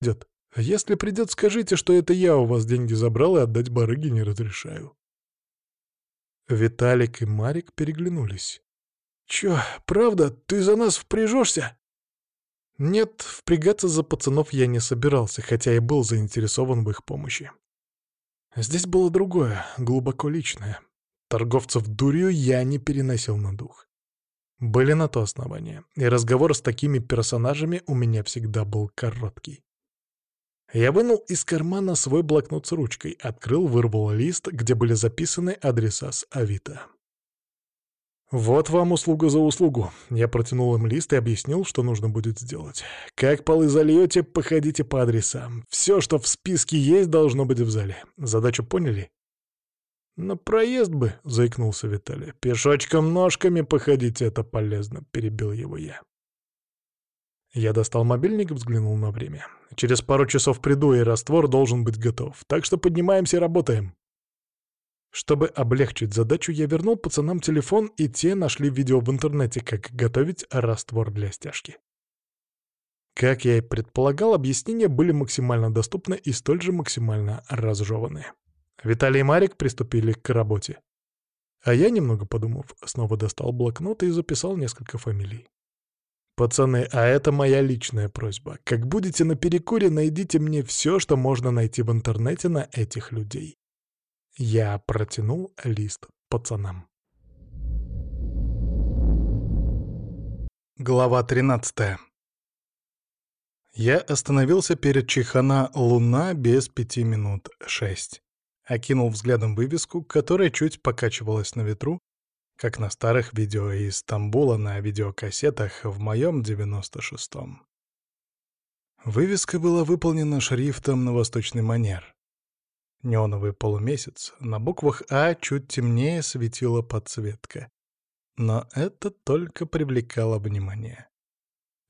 идет. Если придет, скажите, что это я у вас деньги забрал и отдать барыге не разрешаю». Виталик и Марик переглянулись. «Чё, правда, ты за нас впряжешься?» Нет, впрягаться за пацанов я не собирался, хотя и был заинтересован в их помощи. Здесь было другое, глубоко личное. Торговцев дурью я не переносил на дух. Были на то основания, и разговор с такими персонажами у меня всегда был короткий. Я вынул из кармана свой блокнот с ручкой, открыл, вырвал лист, где были записаны адреса с Авито. «Вот вам услуга за услугу». Я протянул им лист и объяснил, что нужно будет сделать. «Как полы зальете, походите по адресам. Все, что в списке есть, должно быть в зале. Задачу поняли?» «На проезд бы», — заикнулся Виталий. «Пешочком ножками походите, это полезно», — перебил его я. Я достал мобильник и взглянул на время. Через пару часов приду, и раствор должен быть готов. Так что поднимаемся и работаем. Чтобы облегчить задачу, я вернул пацанам телефон, и те нашли видео в интернете, как готовить раствор для стяжки. Как я и предполагал, объяснения были максимально доступны и столь же максимально разжеваны. Виталий и Марик приступили к работе. А я, немного подумав, снова достал блокнот и записал несколько фамилий. «Пацаны, а это моя личная просьба. Как будете на перекуре, найдите мне все, что можно найти в интернете на этих людей. Я протянул лист пацанам. Глава 13 Я остановился перед Чихана «Луна» без пяти минут шесть. Окинул взглядом вывеску, которая чуть покачивалась на ветру, как на старых видео из Стамбула на видеокассетах в моем 96-м. Вывеска была выполнена шрифтом на восточный манер. Неоновый полумесяц, на буквах «А» чуть темнее светила подсветка. Но это только привлекало внимание.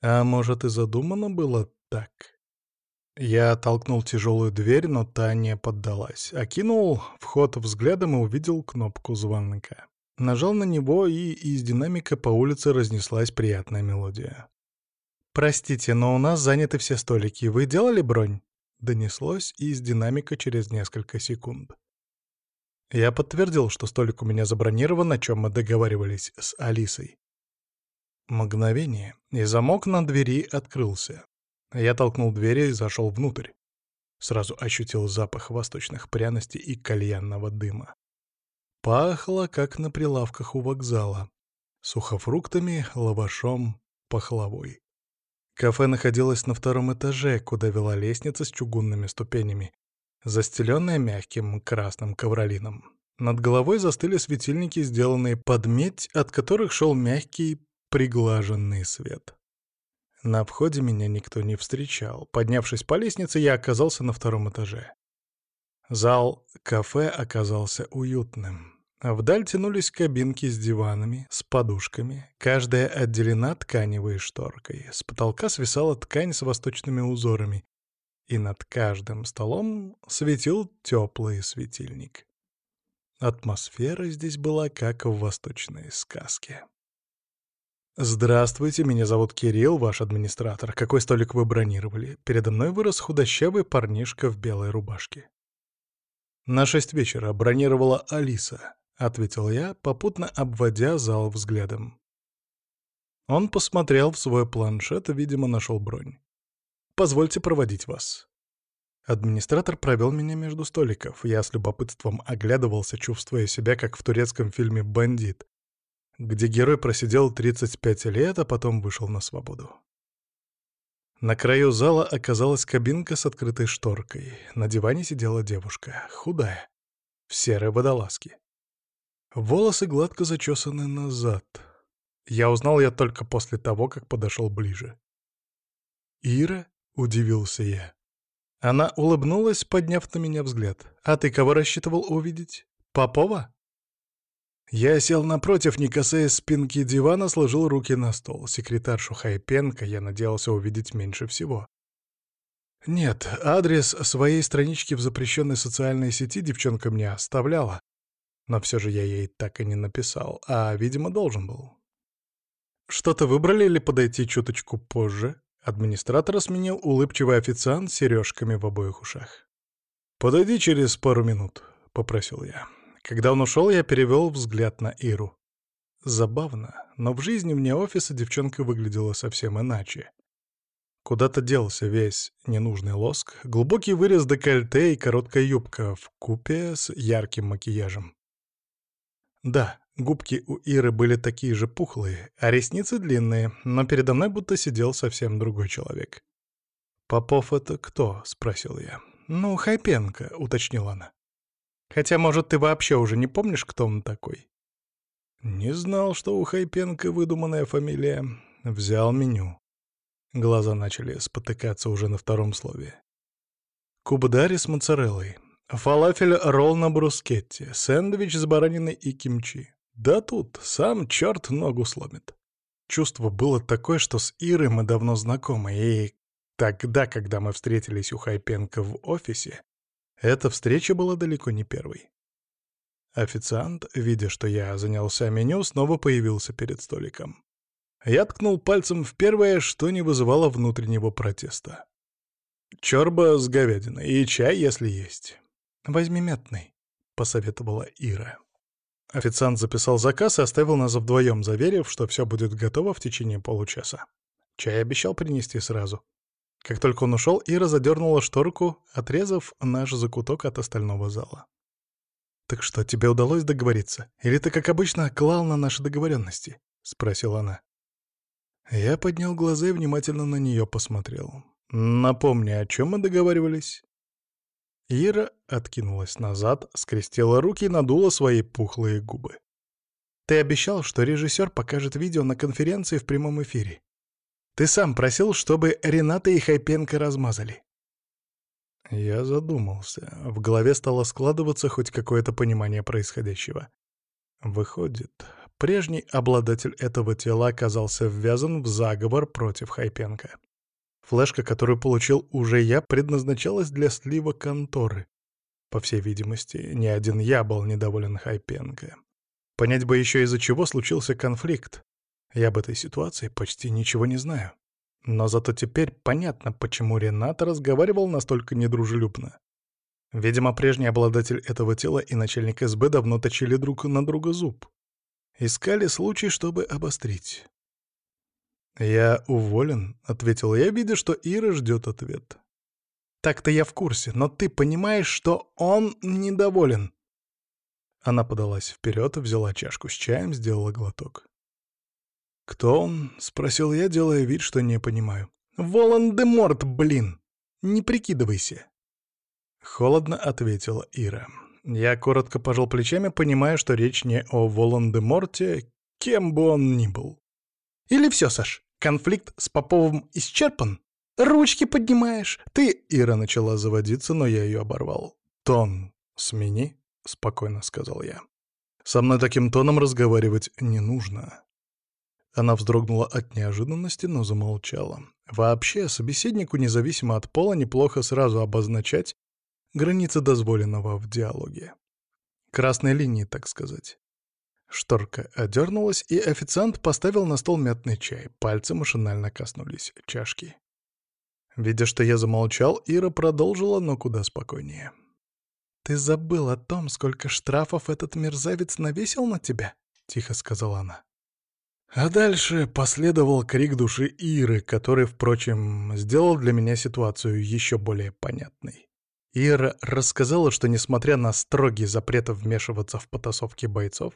А может и задумано было так? Я толкнул тяжелую дверь, но та не поддалась. Окинул вход взглядом и увидел кнопку звонка. Нажал на него, и из динамика по улице разнеслась приятная мелодия. «Простите, но у нас заняты все столики. Вы делали бронь?» Донеслось из динамика через несколько секунд. Я подтвердил, что столик у меня забронирован, о чем мы договаривались с Алисой. Мгновение, и замок на двери открылся. Я толкнул дверь и зашел внутрь. Сразу ощутил запах восточных пряностей и кальянного дыма. Пахло, как на прилавках у вокзала. Сухофруктами, лавашом, пахлавой. Кафе находилось на втором этаже, куда вела лестница с чугунными ступенями, застеленная мягким красным ковролином. Над головой застыли светильники, сделанные под медь, от которых шел мягкий, приглаженный свет. На входе меня никто не встречал. Поднявшись по лестнице, я оказался на втором этаже. Зал кафе оказался уютным. Вдаль тянулись кабинки с диванами, с подушками, каждая отделена тканевой шторкой. С потолка свисала ткань с восточными узорами, и над каждым столом светил теплый светильник. Атмосфера здесь была как в восточной сказке. «Здравствуйте, меня зовут Кирилл, ваш администратор. Какой столик вы бронировали?» Передо мной вырос худощавый парнишка в белой рубашке. На шесть вечера бронировала Алиса. — ответил я, попутно обводя зал взглядом. Он посмотрел в свой планшет и, видимо, нашел бронь. «Позвольте проводить вас». Администратор провел меня между столиков. Я с любопытством оглядывался, чувствуя себя, как в турецком фильме «Бандит», где герой просидел 35 лет, а потом вышел на свободу. На краю зала оказалась кабинка с открытой шторкой. На диване сидела девушка, худая, в серой водолазке. Волосы гладко зачесаны назад. Я узнал ее только после того, как подошел ближе. «Ира?» — удивился я. Она улыбнулась, подняв на меня взгляд. «А ты кого рассчитывал увидеть? Попова?» Я сел напротив, не касаясь спинки дивана, сложил руки на стол. Секретаршу Хайпенко я надеялся увидеть меньше всего. Нет, адрес своей странички в запрещенной социальной сети девчонка мне оставляла, но все же я ей так и не написал, а, видимо, должен был. «Что-то выбрали или подойти чуточку позже?» Администратора сменил улыбчивый официант с сережками в обоих ушах. «Подойди через пару минут», — попросил я. Когда он ушел, я перевел взгляд на Иру. Забавно, но в жизни вне офиса девчонка выглядела совсем иначе. Куда-то делся весь ненужный лоск, глубокий вырез декольте и короткая юбка в купе с ярким макияжем. Да, губки у Иры были такие же пухлые, а ресницы длинные, но передо мной будто сидел совсем другой человек. «Попов это кто?» — спросил я. «Ну, Хайпенко», — уточнила она. «Хотя, может, ты вообще уже не помнишь, кто он такой?» Не знал, что у Хайпенко выдуманная фамилия. Взял меню. Глаза начали спотыкаться уже на втором слове. Кубдари с моцареллой. Фалафель-ролл на брускетте. Сэндвич с бараниной и кимчи. Да тут сам черт ногу сломит. Чувство было такое, что с Ирой мы давно знакомы, и тогда, когда мы встретились у Хайпенко в офисе, эта встреча была далеко не первой. Официант, видя, что я занялся меню, снова появился перед столиком. Я ткнул пальцем в первое, что не вызывало внутреннего протеста. «Чорба с говядиной и чай, если есть». «Возьми мятный», — посоветовала Ира. Официант записал заказ и оставил нас вдвоем, заверив, что все будет готово в течение получаса. Чай обещал принести сразу. Как только он ушел, Ира задернула шторку, отрезав наш закуток от остального зала. «Так что, тебе удалось договориться? Или ты, как обычно, клал на наши договоренности?» — спросила она. Я поднял глаза и внимательно на нее посмотрел. «Напомни, о чем мы договаривались?» Ира откинулась назад, скрестила руки и надула свои пухлые губы. «Ты обещал, что режиссер покажет видео на конференции в прямом эфире. Ты сам просил, чтобы Рената и Хайпенко размазали. Я задумался. В голове стало складываться хоть какое-то понимание происходящего. Выходит, прежний обладатель этого тела оказался ввязан в заговор против Хайпенко. Флешка, которую получил уже я, предназначалась для слива конторы. По всей видимости, ни один я был недоволен Хайпенко. Понять бы еще из-за чего случился конфликт. Я об этой ситуации почти ничего не знаю. Но зато теперь понятно, почему Ренат разговаривал настолько недружелюбно. Видимо, прежний обладатель этого тела и начальник СБ давно точили друг на друга зуб. Искали случай, чтобы обострить. «Я уволен», — ответил я, видя, что Ира ждет ответ. «Так-то я в курсе, но ты понимаешь, что он недоволен». Она подалась вперед, взяла чашку с чаем, сделала глоток. «Кто он?» — спросил я, делая вид, что не понимаю. «Волан-де-Морт, блин! Не прикидывайся!» Холодно ответила Ира. Я коротко пожал плечами, понимая, что речь не о Волан-де-Морте, кем бы он ни был. «Или все, Саш, конфликт с Поповым исчерпан? Ручки поднимаешь, ты...» Ира начала заводиться, но я ее оборвал. «Тон смени», — спокойно сказал я. «Со мной таким тоном разговаривать не нужно». Она вздрогнула от неожиданности, но замолчала. Вообще, собеседнику, независимо от пола, неплохо сразу обозначать границы дозволенного в диалоге. Красной линии, так сказать. Шторка одернулась, и официант поставил на стол мятный чай. Пальцы машинально коснулись чашки. Видя, что я замолчал, Ира продолжила, но куда спокойнее. «Ты забыл о том, сколько штрафов этот мерзавец навесил на тебя?» — тихо сказала она. А дальше последовал крик души Иры, который, впрочем, сделал для меня ситуацию еще более понятной. Ира рассказала, что, несмотря на строгий запрет вмешиваться в потасовки бойцов,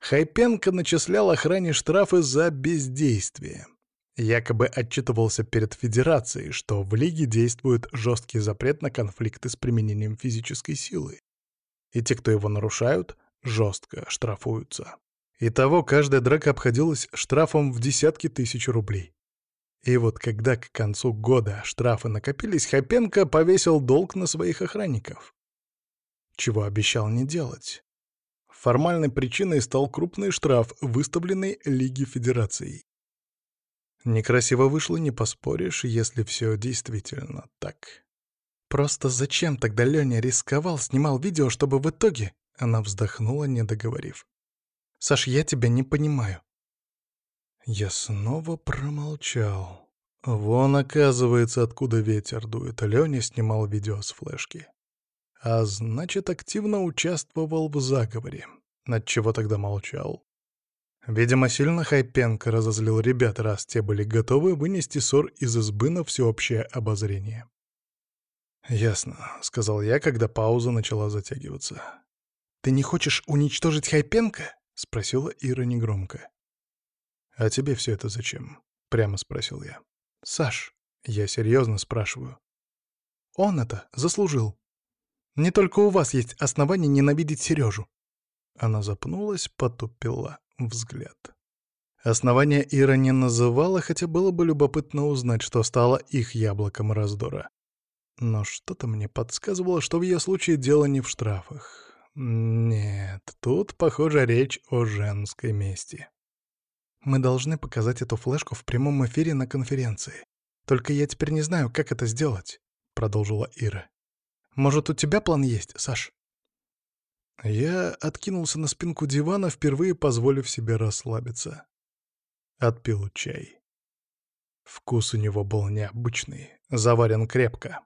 Хайпенко начислял охране штрафы за бездействие. Якобы отчитывался перед Федерацией, что в Лиге действует жесткий запрет на конфликты с применением физической силы. И те, кто его нарушают, жестко штрафуются. Итого каждая драка обходилась штрафом в десятки тысяч рублей. И вот когда к концу года штрафы накопились, Хапенко повесил долг на своих охранников. Чего обещал не делать. Формальной причиной стал крупный штраф, выставленный Лиги Федерацией. Некрасиво вышло, не поспоришь, если все действительно так. Просто зачем тогда Леня рисковал, снимал видео, чтобы в итоге... Она вздохнула, не договорив. Саш, я тебя не понимаю». Я снова промолчал. Вон, оказывается, откуда ветер дует. Лёня снимал видео с флешки. А значит, активно участвовал в заговоре. Над чего тогда молчал? Видимо, сильно Хайпенко разозлил ребят, раз те были готовы вынести ссор из избы на всеобщее обозрение. «Ясно», — сказал я, когда пауза начала затягиваться. «Ты не хочешь уничтожить Хайпенко?» — спросила Ира негромко. «А тебе все это зачем?» — прямо спросил я. «Саш, я серьезно спрашиваю. Он это заслужил. Не только у вас есть основания ненавидеть Сережу». Она запнулась, потупила взгляд. Основания Ира не называла, хотя было бы любопытно узнать, что стало их яблоком раздора. Но что-то мне подсказывало, что в ее случае дело не в штрафах. Нет, тут, похоже, речь о женской мести. Мы должны показать эту флешку в прямом эфире на конференции. Только я теперь не знаю, как это сделать, — продолжила Ира. Может, у тебя план есть, Саш? Я откинулся на спинку дивана, впервые позволив себе расслабиться. Отпил чай. Вкус у него был необычный, заварен крепко.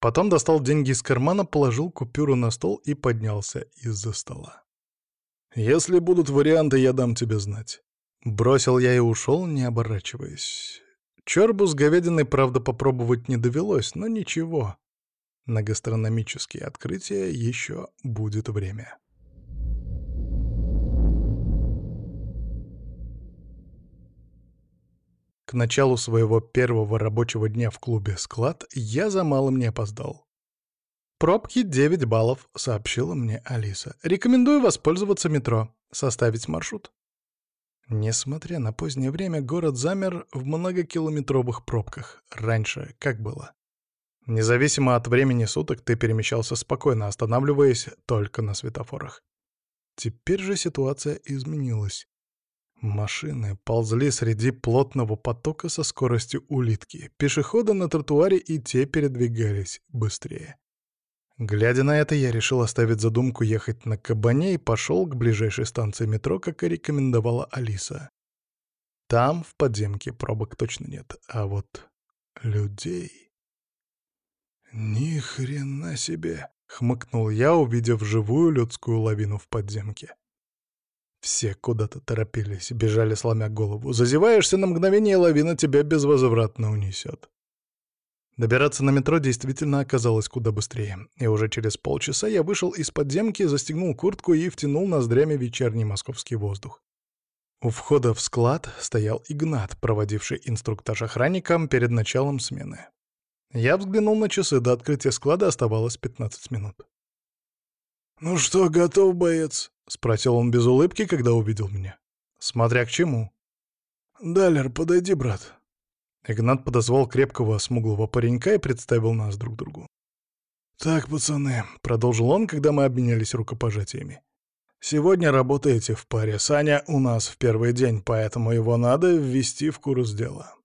Потом достал деньги из кармана, положил купюру на стол и поднялся из-за стола. «Если будут варианты, я дам тебе знать». Бросил я и ушел, не оборачиваясь. Чорбу с говядиной, правда, попробовать не довелось, но ничего. На гастрономические открытия еще будет время. К началу своего первого рабочего дня в клубе «Склад» я за малым не опоздал. «Пробки 9 баллов», — сообщила мне Алиса. «Рекомендую воспользоваться метро. Составить маршрут». Несмотря на позднее время, город замер в многокилометровых пробках. Раньше как было? Независимо от времени суток ты перемещался спокойно, останавливаясь только на светофорах. Теперь же ситуация изменилась. Машины ползли среди плотного потока со скоростью улитки. Пешеходы на тротуаре и те передвигались быстрее. Глядя на это, я решил оставить задумку ехать на кабане и пошел к ближайшей станции метро, как и рекомендовала Алиса. Там, в подземке, пробок точно нет, а вот людей... «Ни хрена себе!» — хмыкнул я, увидев живую людскую лавину в подземке. Все куда-то торопились, бежали, сломя голову. Зазеваешься на мгновение, лавина тебя безвозвратно унесет. Добираться на метро действительно оказалось куда быстрее, и уже через полчаса я вышел из подземки, застегнул куртку и втянул ноздрями вечерний московский воздух. У входа в склад стоял Игнат, проводивший инструктаж охранникам перед началом смены. Я взглянул на часы, до открытия склада оставалось 15 минут. «Ну что, готов, боец?» — спросил он без улыбки, когда увидел меня. «Смотря к чему». «Далер, подойди, брат». Игнат подозвал крепкого, смуглого паренька и представил нас друг другу. «Так, пацаны», — продолжил он, когда мы обменялись рукопожатиями. «Сегодня работаете в паре. Саня у нас в первый день, поэтому его надо ввести в курс дела.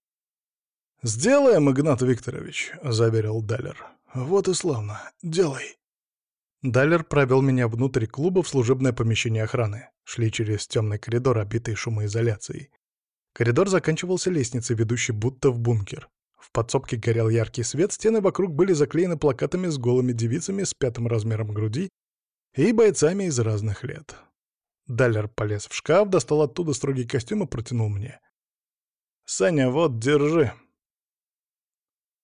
«Сделаем, Игнат Викторович», — заверил Далер. «Вот и славно. Делай». Далер провел меня внутрь клуба в служебное помещение охраны. Шли через темный коридор, обитый шумоизоляцией. Коридор заканчивался лестницей, ведущей будто в бункер. В подсобке горел яркий свет, стены вокруг были заклеены плакатами с голыми девицами с пятым размером груди и бойцами из разных лет. Далер полез в шкаф, достал оттуда строгий костюм и протянул мне. «Саня, вот, держи.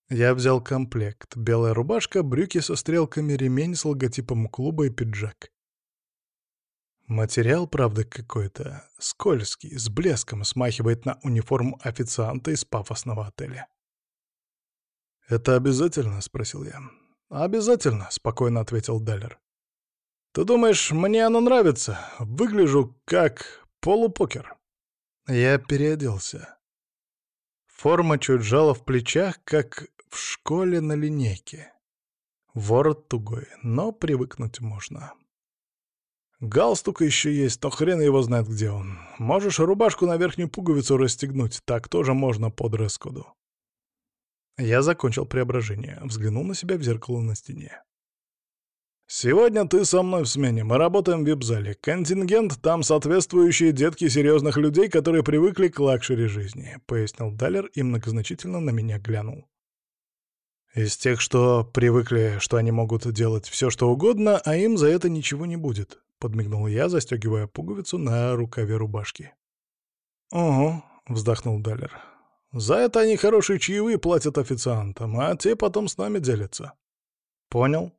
Я взял комплект. Белая рубашка, брюки со стрелками, ремень с логотипом клуба и пиджак. Материал, правда, какой-то скользкий, с блеском, смахивает на униформу официанта из пафосного отеля. «Это обязательно?» — спросил я. «Обязательно», — спокойно ответил Даллер. «Ты думаешь, мне оно нравится? Выгляжу как полупокер». Я переоделся. Форма чуть жала в плечах, как в школе на линейке. Ворот тугой, но привыкнуть можно. Галстук еще есть, но хрен его знает, где он. Можешь рубашку на верхнюю пуговицу расстегнуть, так тоже можно по дресс-коду. Я закончил преображение, взглянул на себя в зеркало на стене. «Сегодня ты со мной в смене, мы работаем в вип-зале. Контингент — там соответствующие детки серьезных людей, которые привыкли к luxury жизни», — пояснил Далер и многозначительно на меня глянул. «Из тех, что привыкли, что они могут делать все, что угодно, а им за это ничего не будет», — подмигнул я, застегивая пуговицу на рукаве рубашки. «Угу», — вздохнул Далер. «За это они хорошие чаевые платят официантам, а те потом с нами делятся». «Понял»,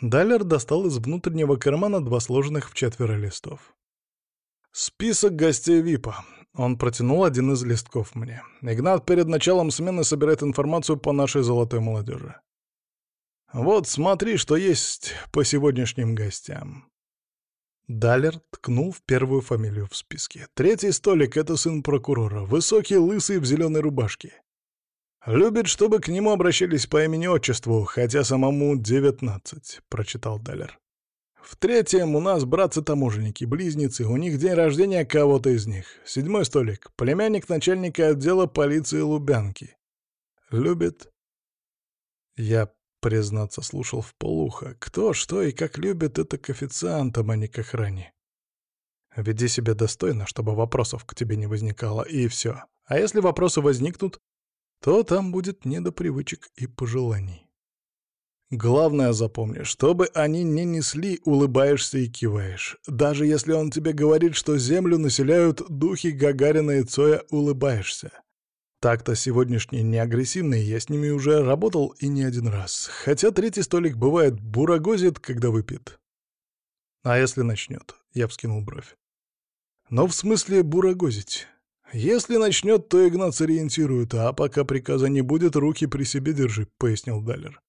Даллер достал из внутреннего кармана два сложенных в четверо листов. «Список гостей ВИПа». Он протянул один из листков мне. Игнат перед началом смены собирает информацию по нашей золотой молодежи. «Вот смотри, что есть по сегодняшним гостям». Даллер ткнул в первую фамилию в списке. Третий столик — это сын прокурора, высокий, лысый, в зеленой рубашке. «Любит, чтобы к нему обращались по имени-отчеству, хотя самому девятнадцать», — прочитал Далер. «В третьем у нас братцы-таможенники, близнецы, у них день рождения кого-то из них. Седьмой столик — племянник начальника отдела полиции Лубянки. Любит...» Я, признаться, слушал в полухо. Кто, что и как любит, это к официантам, а не к охране. Веди себя достойно, чтобы вопросов к тебе не возникало, и все. А если вопросы возникнут, то там будет не до привычек и пожеланий. Главное запомни, чтобы они не несли, улыбаешься и киваешь. Даже если он тебе говорит, что землю населяют духи Гагарина и Цоя, улыбаешься. Так-то сегодняшние не агрессивные, я с ними уже работал и не один раз. Хотя третий столик бывает бурагозит, когда выпьет. А если начнет? Я вскинул бровь. Но в смысле бурагозить? «Если начнет, то Игнат сориентирует, а пока приказа не будет, руки при себе держи», — пояснил Далер.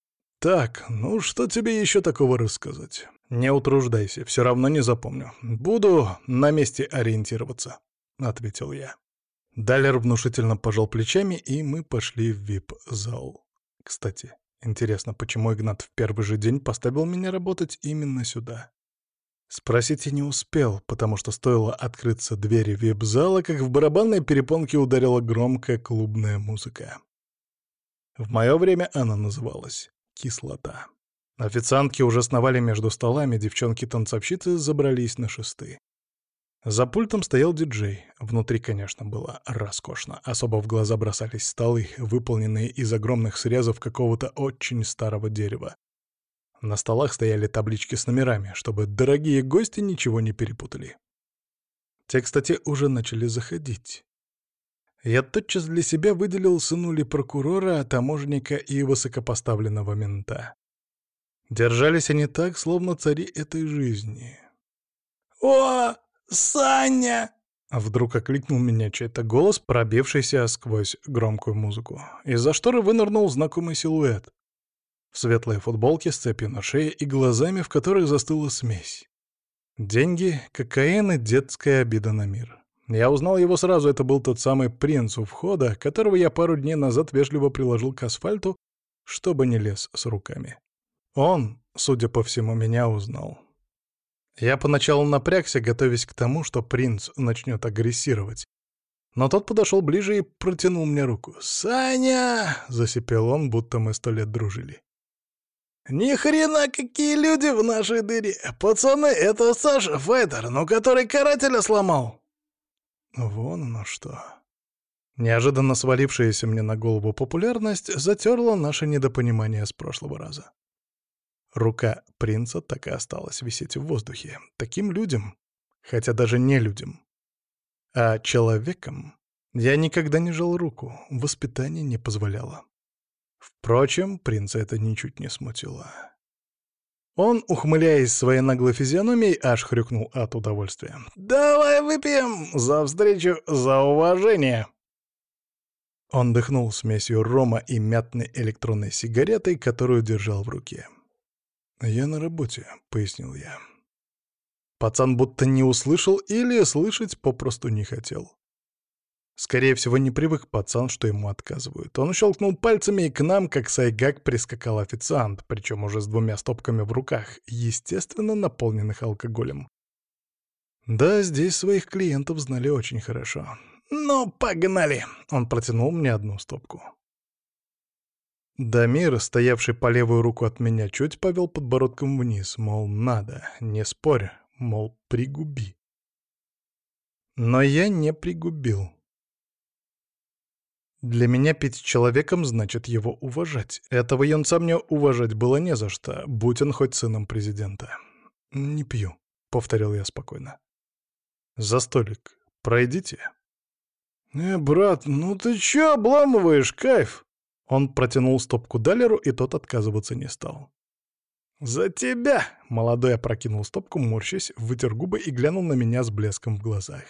«Так, ну что тебе еще такого рассказать? Не утруждайся, все равно не запомню. Буду на месте ориентироваться», — ответил я. Далер внушительно пожал плечами, и мы пошли в вип-зал. Кстати, интересно, почему Игнат в первый же день поставил меня работать именно сюда? Спросить я не успел, потому что стоило открыться двери вип-зала, как в барабанной перепонке ударила громкая клубная музыка. В мое время она называлась «Кислота». Официантки уже сновали между столами, девчонки-танцовщицы забрались на шесты. За пультом стоял диджей. Внутри, конечно, было роскошно. Особо в глаза бросались столы, выполненные из огромных срезов какого-то очень старого дерева. На столах стояли таблички с номерами, чтобы дорогие гости ничего не перепутали. Те, кстати, уже начали заходить. Я тотчас для себя выделил сынули прокурора, таможенника и высокопоставленного мента. Держались они так, словно цари этой жизни. «О, Саня!» Вдруг окликнул меня чей-то голос, пробившийся сквозь громкую музыку. Из-за шторы вынырнул знакомый силуэт в светлой футболке с цепью на шее и глазами, в которых застыла смесь. Деньги, кокаин и детская обида на мир. Я узнал его сразу, это был тот самый принц у входа, которого я пару дней назад вежливо приложил к асфальту, чтобы не лез с руками. Он, судя по всему, меня узнал. Я поначалу напрягся, готовясь к тому, что принц начнет агрессировать. Но тот подошел ближе и протянул мне руку. «Саня!» — засипел он, будто мы сто лет дружили. «Ни хрена какие люди в нашей дыре! Пацаны, это Саша Файтер, ну который карателя сломал!» Вон оно что. Неожиданно свалившаяся мне на голову популярность затерла наше недопонимание с прошлого раза. Рука принца так и осталась висеть в воздухе. Таким людям, хотя даже не людям, а человеком, я никогда не жал руку, воспитание не позволяло. Впрочем, принца это ничуть не смутило. Он, ухмыляясь своей наглой физиономией, аж хрюкнул от удовольствия. «Давай выпьем! За встречу, за уважение!» Он дыхнул смесью рома и мятной электронной сигаретой, которую держал в руке. «Я на работе», — пояснил я. Пацан будто не услышал или слышать попросту не хотел. Скорее всего, не привык пацан, что ему отказывают. Он щелкнул пальцами, и к нам, как сайгак, прискакал официант, причем уже с двумя стопками в руках, естественно, наполненных алкоголем. Да, здесь своих клиентов знали очень хорошо. «Ну, погнали!» — он протянул мне одну стопку. Дамир, стоявший по левую руку от меня, чуть повел подбородком вниз, мол, надо, не спорь, мол, пригуби. Но я не пригубил. Для меня пить человеком значит его уважать. Этого юнца мне уважать было не за что, будь он хоть сыном президента. «Не пью», — повторил я спокойно. «За столик. Пройдите». «Э, брат, ну ты чё обламываешь, кайф?» Он протянул стопку Далеру, и тот отказываться не стал. «За тебя!» — молодой опрокинул стопку, морщась, вытер губы и глянул на меня с блеском в глазах.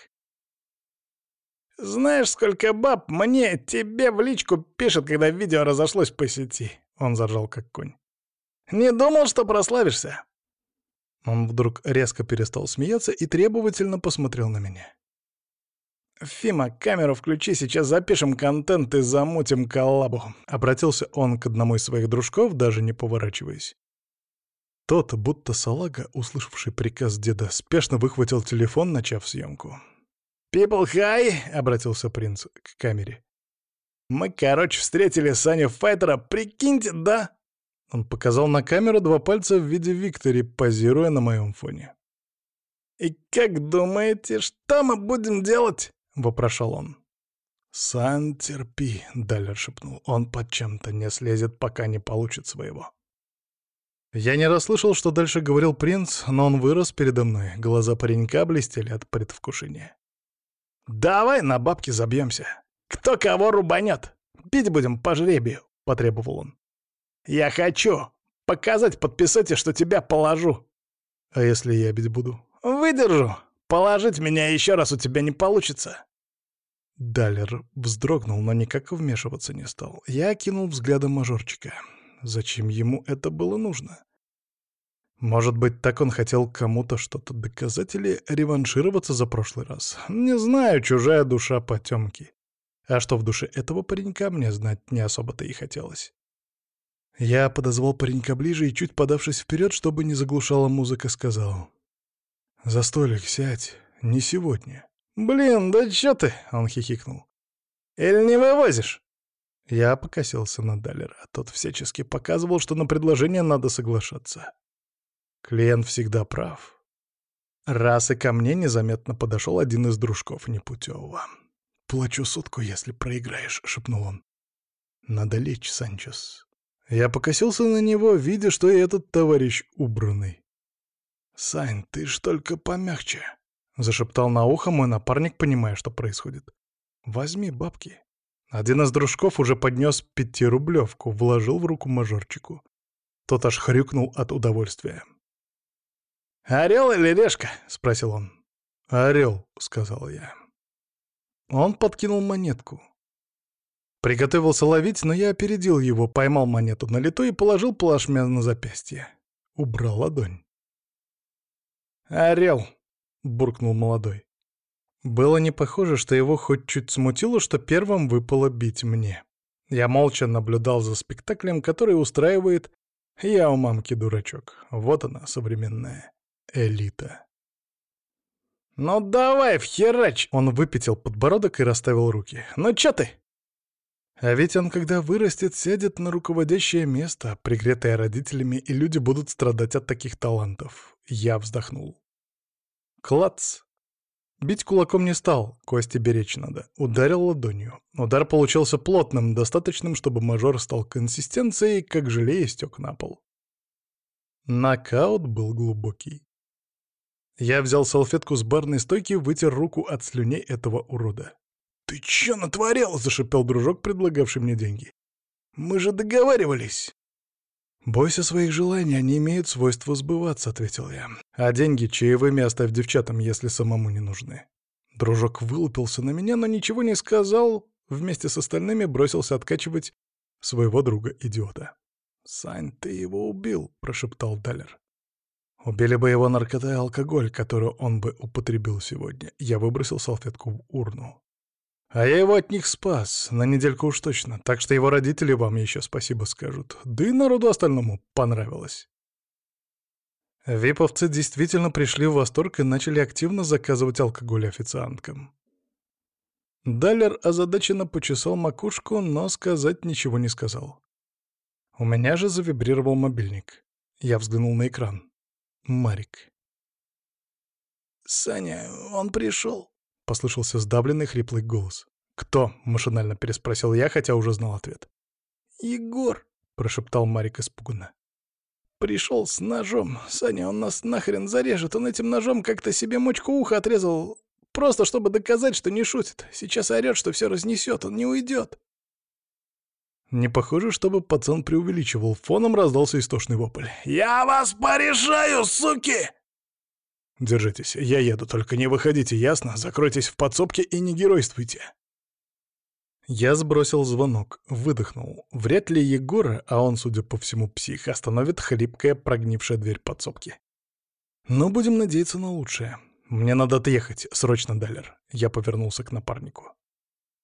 «Знаешь, сколько баб мне тебе в личку пишет, когда видео разошлось по сети?» Он заржал как конь. «Не думал, что прославишься?» Он вдруг резко перестал смеяться и требовательно посмотрел на меня. «Фима, камеру включи, сейчас запишем контент и замутим коллабу», — обратился он к одному из своих дружков, даже не поворачиваясь. Тот, будто салага, услышавший приказ деда, спешно выхватил телефон, начав съемку. «People hi!» — обратился принц к камере. «Мы, короче, встретили Саню Файтера, прикиньте, да?» Он показал на камеру два пальца в виде Виктори, позируя на моем фоне. «И как думаете, что мы будем делать?» — вопрошал он. «Сан, терпи», — Далер шепнул. «Он под чем-то не слезет, пока не получит своего». Я не расслышал, что дальше говорил принц, но он вырос передо мной. Глаза паренька блестели от предвкушения. «Давай на бабки забьемся. Кто кого рубанет? Пить будем по жребию», — потребовал он. «Я хочу показать подписайте, что тебя положу». «А если я бить буду?» «Выдержу. Положить меня еще раз у тебя не получится». Далер вздрогнул, но никак вмешиваться не стал. Я кинул взглядом мажорчика. Зачем ему это было нужно? Может быть, так он хотел кому-то что-то доказать или реваншироваться за прошлый раз? Не знаю, чужая душа потемки. А что в душе этого паренька, мне знать не особо-то и хотелось. Я подозвал паренька ближе и, чуть подавшись вперед, чтобы не заглушала музыка, сказал. «За столик сядь, не сегодня». «Блин, да чё ты?» — он хихикнул. «Или не вывозишь?» Я покосился на Даллера, а тот всячески показывал, что на предложение надо соглашаться. Клиент всегда прав. Раз и ко мне незаметно подошел один из дружков непутевого. «Плачу сутку, если проиграешь», — шепнул он. «Надо лечь, Санчес». Я покосился на него, видя, что и этот товарищ убранный. «Сань, ты ж только помягче», — зашептал на ухо мой напарник, понимая, что происходит. «Возьми бабки». Один из дружков уже поднес пятирублевку, вложил в руку мажорчику. Тот аж хрюкнул от удовольствия. «Орел или решка?» — спросил он. «Орел», — сказал я. Он подкинул монетку. Приготовился ловить, но я опередил его, поймал монету на лету и положил плашмя на запястье. Убрал ладонь. «Орел», — буркнул молодой. Было не похоже, что его хоть чуть смутило, что первым выпало бить мне. Я молча наблюдал за спектаклем, который устраивает я у мамки дурачок. Вот она, современная элита. «Ну давай, вхерач!» Он выпятил подбородок и расставил руки. «Ну чё ты?» А ведь он, когда вырастет, сядет на руководящее место, пригретое родителями, и люди будут страдать от таких талантов. Я вздохнул. Клац! Бить кулаком не стал, кости беречь надо. Ударил ладонью. Удар получился плотным, достаточным, чтобы мажор стал консистенцией, как желе и стек на пол. Нокаут был глубокий. Я взял салфетку с барной стойки, вытер руку от слюней этого урода. «Ты чё натворил?» — зашипел дружок, предлагавший мне деньги. «Мы же договаривались!» «Бойся своих желаний, они имеют свойство сбываться», — ответил я. «А деньги чаевыми оставь девчатам, если самому не нужны». Дружок вылупился на меня, но ничего не сказал, вместе с остальными бросился откачивать своего друга-идиота. «Сань, ты его убил», — прошептал Далер. Убили бы его наркота и алкоголь, которую он бы употребил сегодня. Я выбросил салфетку в урну. А я его от них спас, на недельку уж точно, так что его родители вам еще спасибо скажут. Да и народу остальному понравилось. Виповцы действительно пришли в восторг и начали активно заказывать алкоголь официанткам. Далер озадаченно почесал макушку, но сказать ничего не сказал. У меня же завибрировал мобильник. Я взглянул на экран. Марик. «Саня, он пришел», — послышался сдавленный хриплый голос. «Кто?» — машинально переспросил я, хотя уже знал ответ. «Егор», — прошептал Марик испуганно. «Пришел с ножом. Саня, он нас нахрен зарежет. Он этим ножом как-то себе мочку уха отрезал, просто чтобы доказать, что не шутит. Сейчас орёт, что все разнесет, он не уйдет». Не похоже, чтобы пацан преувеличивал. Фоном раздался истошный вопль. «Я вас порешаю, суки!» «Держитесь, я еду, только не выходите, ясно? Закройтесь в подсобке и не геройствуйте!» Я сбросил звонок, выдохнул. Вряд ли Егора, а он, судя по всему, псих, остановит хлипкая прогнившая дверь подсобки. Но будем надеяться на лучшее. Мне надо отъехать, срочно, Далер. Я повернулся к напарнику.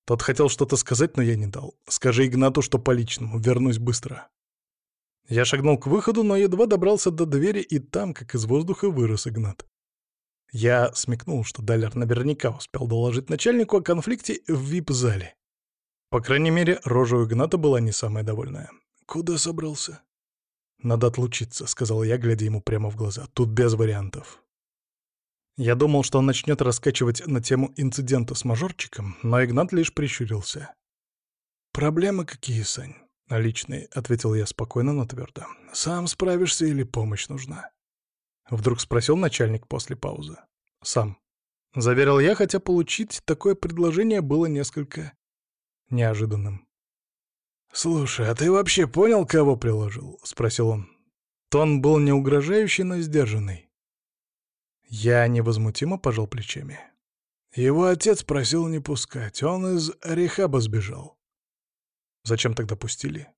Тот хотел что-то сказать, но я не дал. Скажи Игнату, что по личному, вернусь быстро. Я шагнул к выходу, но едва добрался до двери, и там, как из воздуха, вырос Игнат. Я смекнул, что Далер наверняка успел доложить начальнику о конфликте в вип-зале. По крайней мере, рожа у Игната была не самая довольная. «Куда собрался?» «Надо отлучиться», — сказал я, глядя ему прямо в глаза. «Тут без вариантов». Я думал, что он начнет раскачивать на тему инцидента с мажорчиком, но Игнат лишь прищурился. «Проблемы какие, Сань?» «Личные», — ответил я спокойно, но твердо. «Сам справишься или помощь нужна?» Вдруг спросил начальник после паузы. «Сам». Заверил я, хотя получить такое предложение было несколько неожиданным. «Слушай, а ты вообще понял, кого приложил?» — спросил он. Тон был не угрожающий, но сдержанный. Я невозмутимо пожал плечами. Его отец просил не пускать, он из рехаба сбежал. Зачем тогда пустили?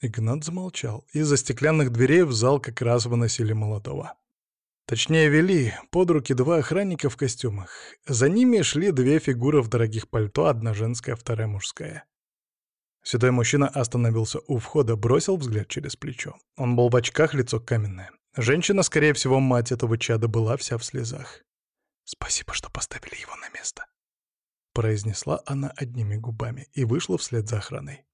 Игнат замолчал. Из-за стеклянных дверей в зал как раз выносили молодого. Точнее, вели под руки два охранника в костюмах. За ними шли две фигуры в дорогих пальто, одна женская, вторая мужская. Седой мужчина остановился у входа, бросил взгляд через плечо. Он был в очках, лицо каменное. Женщина, скорее всего, мать этого чада, была вся в слезах. «Спасибо, что поставили его на место», — произнесла она одними губами и вышла вслед за охраной.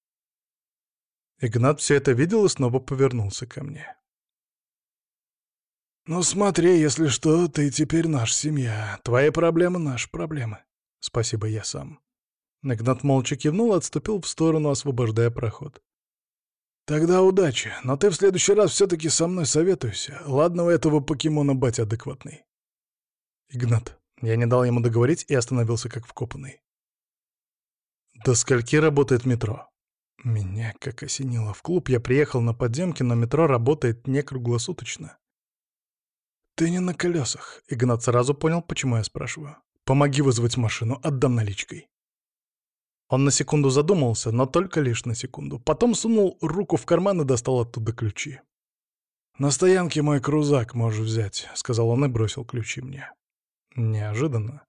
Игнат все это видел и снова повернулся ко мне. «Ну смотри, если что, ты теперь наша семья. Твои проблемы — наши проблемы». «Спасибо, я сам». Игнат молча кивнул и отступил в сторону, освобождая проход. «Тогда удачи, но ты в следующий раз все-таки со мной советуйся. Ладно, у этого покемона батя адекватный». «Игнат». Я не дал ему договорить и остановился как вкопанный. «До скольки работает метро?» Меня как осенило. В клуб я приехал на подземке, но метро работает не круглосуточно. «Ты не на колесах», — Игнат сразу понял, почему я спрашиваю. «Помоги вызвать машину, отдам наличкой». Он на секунду задумался, но только лишь на секунду. Потом сунул руку в карман и достал оттуда ключи. «На стоянке мой крузак можешь взять», — сказал он и бросил ключи мне. Неожиданно.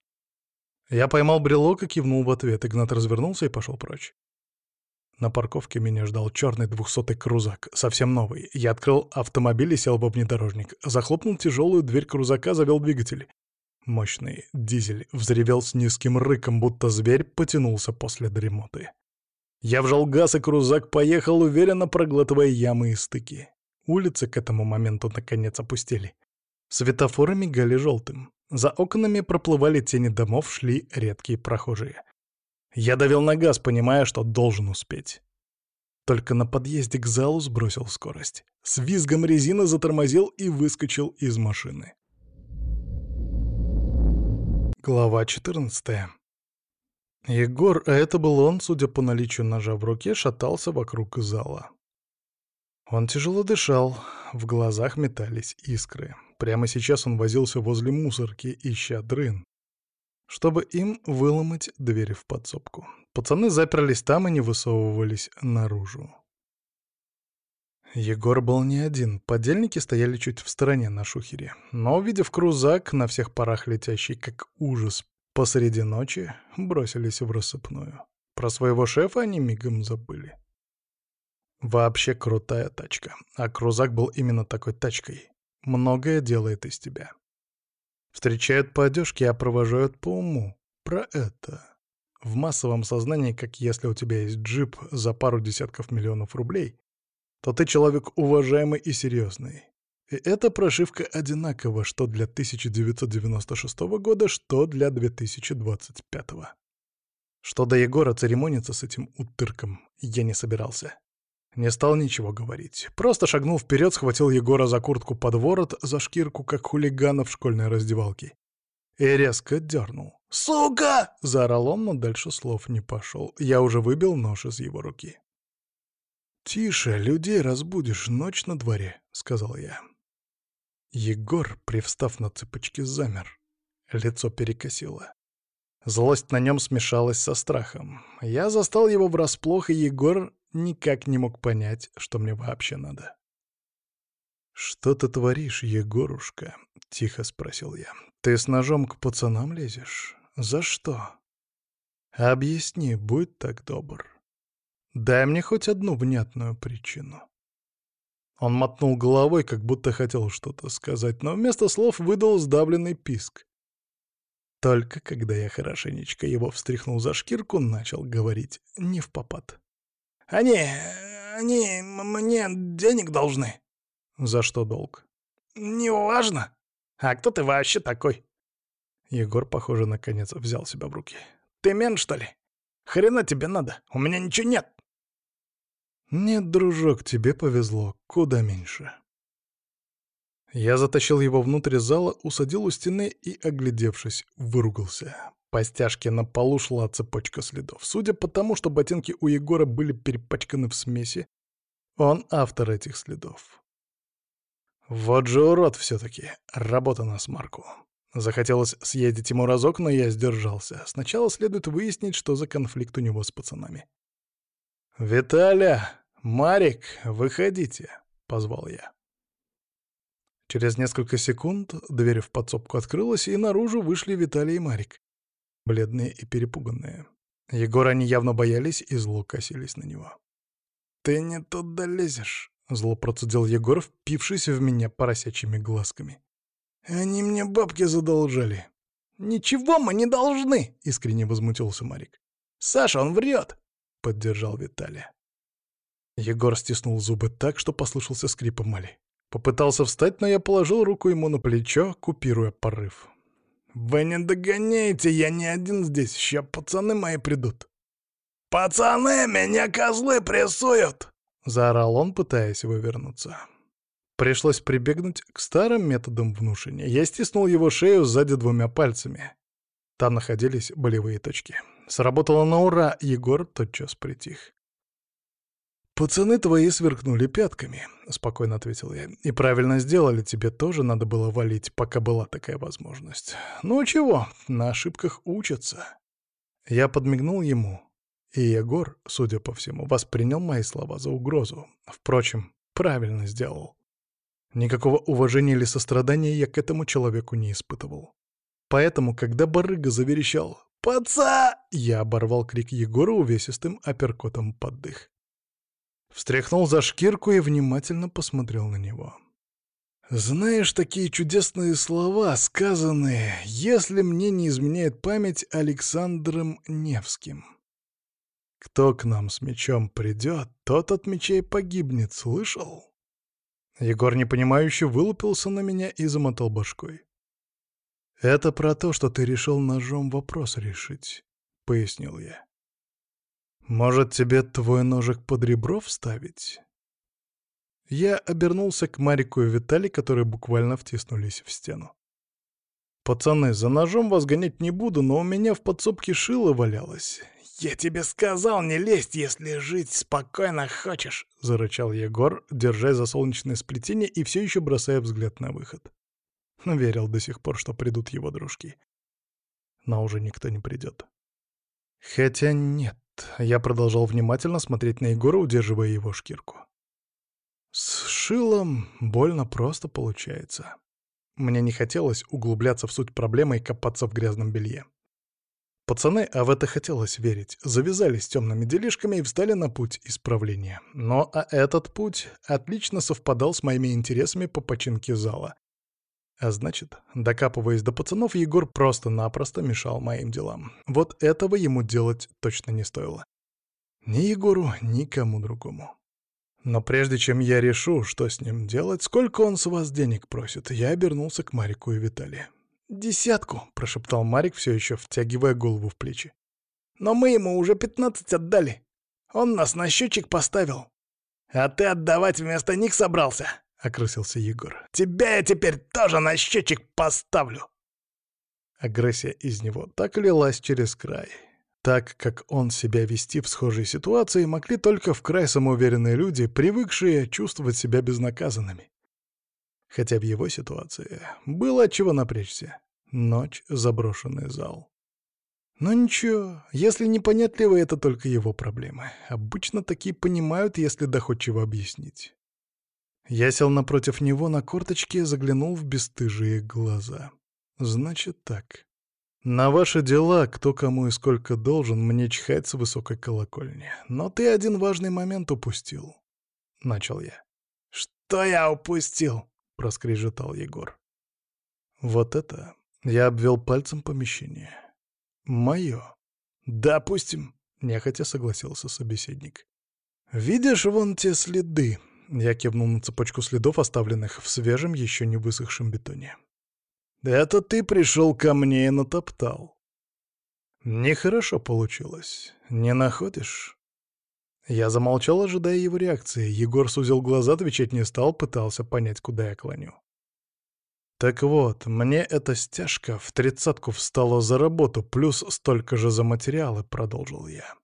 Я поймал брелок и кивнул в ответ. Игнат развернулся и пошел прочь. На парковке меня ждал черный двухсотый крузак, совсем новый. Я открыл автомобиль и сел во внедорожник. Захлопнул тяжелую дверь крузака, завел двигатель. Мощный дизель взревел с низким рыком, будто зверь потянулся после дремоты. Я вжал газ, и крузак поехал, уверенно проглатывая ямы и стыки. Улицы к этому моменту наконец опустели. Светофоры мигали желтым. За окнами проплывали тени домов, шли редкие прохожие. Я давил на газ, понимая, что должен успеть. Только на подъезде к залу сбросил скорость. С визгом резины затормозил и выскочил из машины. Глава 14 Егор, а это был он, судя по наличию ножа в руке, шатался вокруг зала. Он тяжело дышал, в глазах метались искры. Прямо сейчас он возился возле мусорки, ища дрын чтобы им выломать двери в подсобку. Пацаны заперлись там и не высовывались наружу. Егор был не один, подельники стояли чуть в стороне на шухере. Но, увидев крузак, на всех парах летящий как ужас посреди ночи, бросились в рассыпную. Про своего шефа они мигом забыли. Вообще крутая тачка. А крузак был именно такой тачкой. Многое делает из тебя. Встречают по одежке, а провожают по уму. Про это. В массовом сознании, как если у тебя есть джип за пару десятков миллионов рублей, то ты человек уважаемый и серьезный. И эта прошивка одинакова что для 1996 года, что для 2025. Что до Егора церемониться с этим утырком я не собирался. Не стал ничего говорить. Просто шагнул вперед, схватил Егора за куртку под ворот, за шкирку, как хулигана в школьной раздевалке. И резко дернул. «Сука!» — заорал он, но дальше слов не пошел. Я уже выбил нож из его руки. «Тише, людей разбудишь, ночь на дворе», — сказал я. Егор, привстав на цыпочки, замер. Лицо перекосило. Злость на нем смешалась со страхом. Я застал его врасплох, и Егор никак не мог понять, что мне вообще надо. «Что ты творишь, Егорушка?» — тихо спросил я. «Ты с ножом к пацанам лезешь? За что?» «Объясни, будь так добр. Дай мне хоть одну внятную причину». Он мотнул головой, как будто хотел что-то сказать, но вместо слов выдал сдавленный писк. Только когда я хорошенечко его встряхнул за шкирку, начал говорить не в попад. «Они... они мне денег должны». «За что долг?» «Неважно. А кто ты вообще такой?» Егор, похоже, наконец взял себя в руки. «Ты мент, что ли? Хрена тебе надо? У меня ничего нет». «Нет, дружок, тебе повезло. Куда меньше». Я затащил его внутрь зала, усадил у стены и, оглядевшись, выругался. По стяжке на полу шла цепочка следов. Судя по тому, что ботинки у Егора были перепачканы в смеси, он автор этих следов. Вот же урод все-таки. Работа на смарку. Захотелось съездить ему разок, но я сдержался. Сначала следует выяснить, что за конфликт у него с пацанами. «Виталя! Марик, выходите!» — позвал я. Через несколько секунд дверь в подсобку открылась, и наружу вышли Виталий и Марик. Бледные и перепуганные. Егора они явно боялись и зло косились на него. «Ты не туда лезешь», — зло процедил Егор, впившись в меня поросячьими глазками. «Они мне бабки задолжали». «Ничего мы не должны!» — искренне возмутился Марик. «Саша, он врет!» — поддержал Виталий. Егор стиснул зубы так, что послышался скрип эмали. Попытался встать, но я положил руку ему на плечо, купируя порыв. «Вы не догоняете, я не один здесь, ща пацаны мои придут». «Пацаны, меня козлы прессуют!» — заорал он, пытаясь вывернуться. Пришлось прибегнуть к старым методам внушения. Я стиснул его шею сзади двумя пальцами. Там находились болевые точки. Сработало на ура, Егор тотчас притих. «Пацаны твои сверкнули пятками», — спокойно ответил я. «И правильно сделали, тебе тоже надо было валить, пока была такая возможность. Ну чего, на ошибках учатся». Я подмигнул ему, и Егор, судя по всему, воспринял мои слова за угрозу. Впрочем, правильно сделал. Никакого уважения или сострадания я к этому человеку не испытывал. Поэтому, когда барыга заверещал «Паца!», я оборвал крик Егора увесистым апперкотом под дых. Встряхнул за шкирку и внимательно посмотрел на него. «Знаешь, такие чудесные слова, сказанные, если мне не изменяет память, Александром Невским. Кто к нам с мечом придет, тот от мечей погибнет, слышал?» Егор непонимающе вылупился на меня и замотал башкой. «Это про то, что ты решил ножом вопрос решить», — пояснил я. «Может, тебе твой ножик под ребро вставить?» Я обернулся к Марику и Витали, которые буквально втиснулись в стену. «Пацаны, за ножом вас гонять не буду, но у меня в подсобке шило валялось». «Я тебе сказал не лезть, если жить спокойно хочешь», — зарычал Егор, держась за солнечное сплетение и все еще бросая взгляд на выход. Но верил до сих пор, что придут его дружки. Но уже никто не придет. Хотя нет. Я продолжал внимательно смотреть на Егора, удерживая его шкирку. С шилом больно просто получается. Мне не хотелось углубляться в суть проблемы и копаться в грязном белье. Пацаны, а в это хотелось верить, завязались темными делишками и встали на путь исправления. Но а этот путь отлично совпадал с моими интересами по починке зала. А значит, докапываясь до пацанов, Егор просто-напросто мешал моим делам. Вот этого ему делать точно не стоило. Ни Егору, ни кому другому. Но прежде чем я решу, что с ним делать, сколько он с вас денег просит, я обернулся к Марику и Виталию. «Десятку», — прошептал Марик, все еще втягивая голову в плечи. «Но мы ему уже пятнадцать отдали. Он нас на счетчик поставил. А ты отдавать вместо них собрался?» — окрысился Егор. «Тебя я теперь тоже на счетчик поставлю!» Агрессия из него так лилась через край. Так, как он себя вести в схожей ситуации, могли только в край самоуверенные люди, привыкшие чувствовать себя безнаказанными. Хотя в его ситуации было от чего напрячься. Ночь, заброшенный зал. Но ничего, если непонятливо, это только его проблемы. Обычно такие понимают, если доходчиво объяснить. Я сел напротив него на корточке и заглянул в бесстыжие глаза. Значит так. На ваши дела, кто кому и сколько должен, мне чхать с высокой колокольни. Но ты один важный момент упустил. Начал я. Что я упустил? Проскрежетал Егор. Вот это я обвел пальцем помещение. Мое. Допустим, нехотя согласился собеседник. Видишь вон те следы? Я кивнул на цепочку следов, оставленных в свежем, еще не высохшем бетоне. Это ты пришел ко мне и натоптал. Нехорошо получилось. Не находишь? Я замолчал, ожидая его реакции. Егор сузил глаза, отвечать не стал, пытался понять, куда я клоню. Так вот, мне эта стяжка в тридцатку встала за работу, плюс столько же за материалы, продолжил я.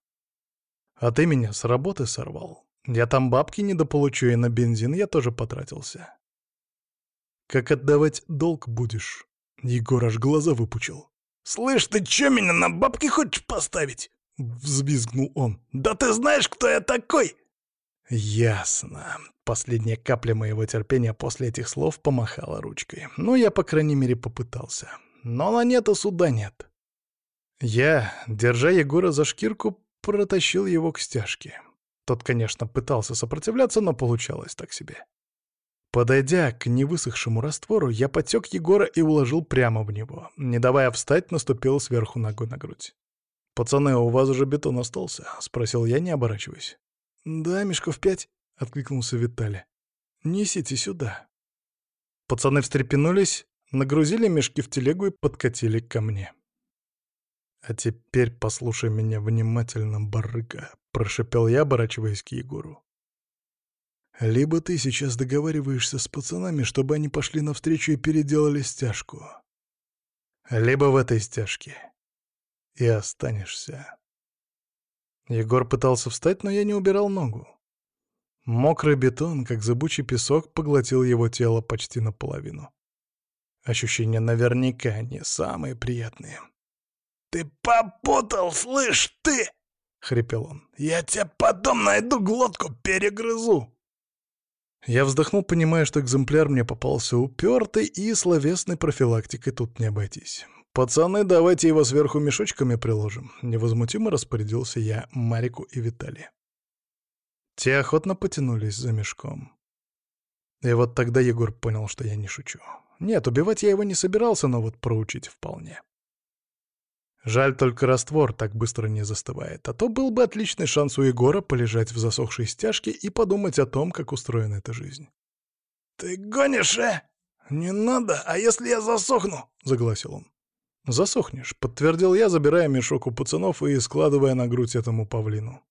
А ты меня с работы сорвал. Я там бабки недополучу, и на бензин я тоже потратился. Как отдавать долг будешь? Егор аж глаза выпучил. «Слышь, ты чё меня на бабки хочешь поставить?» Взвизгнул он. «Да ты знаешь, кто я такой?» «Ясно». Последняя капля моего терпения после этих слов помахала ручкой. Ну, я, по крайней мере, попытался. Но на нет и суда нет. Я, держа Егора за шкирку, протащил его к стяжке. Тот, конечно, пытался сопротивляться, но получалось так себе. Подойдя к невысохшему раствору, я подтек Егора и уложил прямо в него. Не давая встать, наступил сверху ногой на грудь. «Пацаны, у вас уже бетон остался?» — спросил я, не оборачиваясь. «Да, мешков пять», — откликнулся Виталий. «Несите сюда». Пацаны встрепенулись, нагрузили мешки в телегу и подкатили ко мне. «А теперь послушай меня внимательно, барыга», — прошепел я, оборачиваясь к Егору. Либо ты сейчас договариваешься с пацанами, чтобы они пошли навстречу и переделали стяжку. Либо в этой стяжке и останешься. Егор пытался встать, но я не убирал ногу. Мокрый бетон, как зыбучий песок, поглотил его тело почти наполовину. Ощущения наверняка не самые приятные. «Ты попутал, слышь, ты!» — хрипел он. «Я тебе потом найду глотку, перегрызу!» Я вздохнул, понимая, что экземпляр мне попался упертый, и словесной профилактикой тут не обойтись. «Пацаны, давайте его сверху мешочками приложим», — невозмутимо распорядился я Марику и Виталию. Те охотно потянулись за мешком. И вот тогда Егор понял, что я не шучу. Нет, убивать я его не собирался, но вот проучить вполне. Жаль, только раствор так быстро не застывает, а то был бы отличный шанс у Егора полежать в засохшей стяжке и подумать о том, как устроена эта жизнь. «Ты гонишь, э? Не надо, а если я засохну?» — загласил он. «Засохнешь», — подтвердил я, забирая мешок у пацанов и складывая на грудь этому павлину.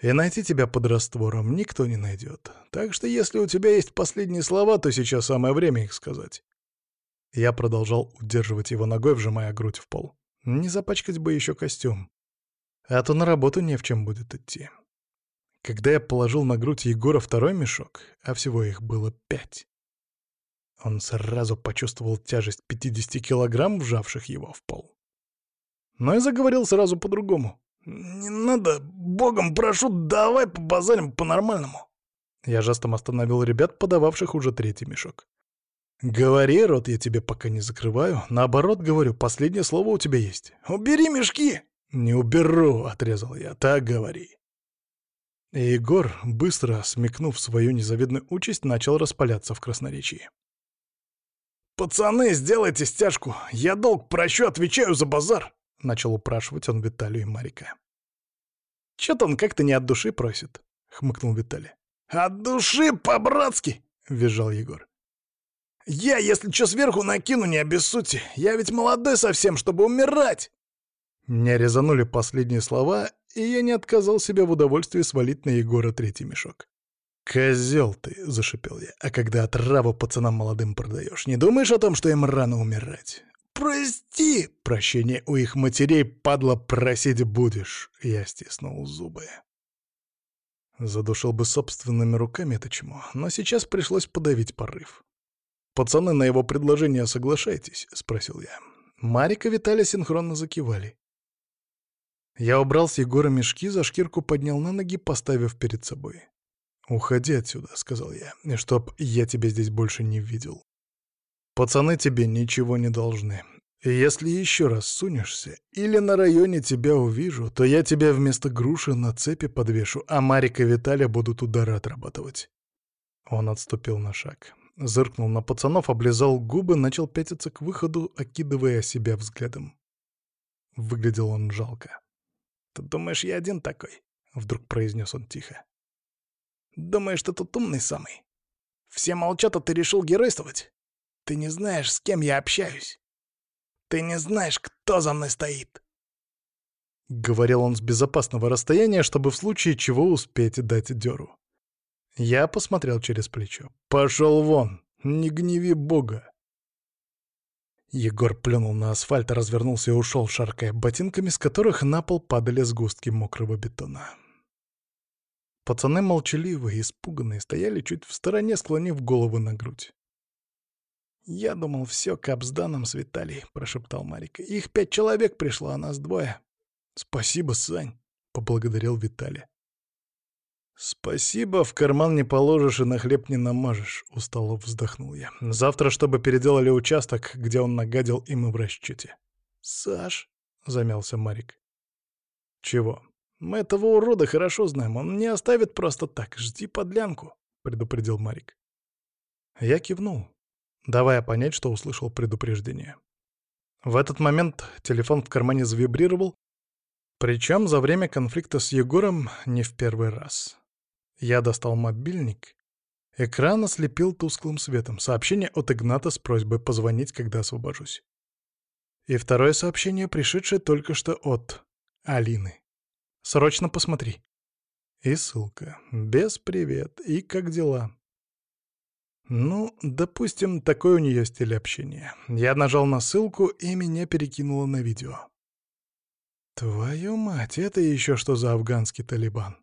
«И найти тебя под раствором никто не найдет. Так что если у тебя есть последние слова, то сейчас самое время их сказать». Я продолжал удерживать его ногой, вжимая грудь в пол. Не запачкать бы еще костюм. А то на работу не в чем будет идти. Когда я положил на грудь Егора второй мешок, а всего их было пять, он сразу почувствовал тяжесть 50 килограмм, вжавших его в пол. Но и заговорил сразу по-другому. «Не надо, богом прошу, давай побазарим по-нормальному». Я жестом остановил ребят, подававших уже третий мешок. «Говори, рот я тебе пока не закрываю. Наоборот, говорю, последнее слово у тебя есть. Убери мешки!» «Не уберу», — отрезал я, — «так говори». И Егор, быстро смекнув свою незавидную участь, начал распаляться в красноречии. «Пацаны, сделайте стяжку. Я долг прощу, отвечаю за базар», — начал упрашивать он Виталию и Марика. «Чё-то он как-то не от души просит», — хмыкнул Виталий. От души по-братски!» — визжал Егор. «Я, если что, сверху накину, не обессудьте. Я ведь молодой совсем, чтобы умирать!» Меня резанули последние слова, и я не отказал себе в удовольствии свалить на Егора третий мешок. «Козел ты!» — зашипел я. «А когда отраву пацанам молодым продаешь, не думаешь о том, что им рано умирать?» «Прости!» — прощение у их матерей, падла, просить будешь. Я стиснул зубы. Задушил бы собственными руками это чему, но сейчас пришлось подавить порыв. «Пацаны, на его предложение соглашайтесь?» — спросил я. Марик и Виталий синхронно закивали. Я убрал с Егора мешки, за шкирку поднял на ноги, поставив перед собой. «Уходи отсюда», — сказал я, — «и чтоб я тебя здесь больше не видел. Пацаны тебе ничего не должны. Если еще раз сунешься или на районе тебя увижу, то я тебя вместо груши на цепи подвешу, а Марик и Виталя будут удары отрабатывать». Он отступил на шаг. Зыркнул на пацанов, облизал губы, начал пятиться к выходу, окидывая себя взглядом. Выглядел он жалко. «Ты думаешь, я один такой?» — вдруг произнес он тихо. «Думаешь, ты тут умный самый? Все молчат, а ты решил геройствовать? Ты не знаешь, с кем я общаюсь. Ты не знаешь, кто за мной стоит». Говорил он с безопасного расстояния, чтобы в случае чего успеть дать дёру. Я посмотрел через плечо. «Пошел вон! Не гневи Бога!» Егор плюнул на асфальт, развернулся и ушел, шаркая ботинками, с которых на пол падали сгустки мокрого бетона. Пацаны молчаливые, испуганные, стояли чуть в стороне, склонив головы на грудь. «Я думал, все капсданом с Виталий», — прошептал Марик. «Их пять человек пришло, а нас двое». «Спасибо, Сань», — поблагодарил Виталий. «Спасибо, в карман не положишь и на хлеб не намажешь», — устало вздохнул я. «Завтра, чтобы переделали участок, где он нагадил, и мы в расчете». «Саш», — замялся Марик. «Чего? Мы этого урода хорошо знаем, он не оставит просто так, жди подлянку», — предупредил Марик. Я кивнул, давая понять, что услышал предупреждение. В этот момент телефон в кармане завибрировал, причем за время конфликта с Егором не в первый раз. Я достал мобильник. Экран ослепил тусклым светом. Сообщение от Игната с просьбой позвонить, когда освобожусь. И второе сообщение, пришедшее только что от Алины. «Срочно посмотри». И ссылка. «Без привет. И как дела?» Ну, допустим, такой у нее стиль общения. Я нажал на ссылку, и меня перекинуло на видео. Твою мать, это еще что за афганский талибан?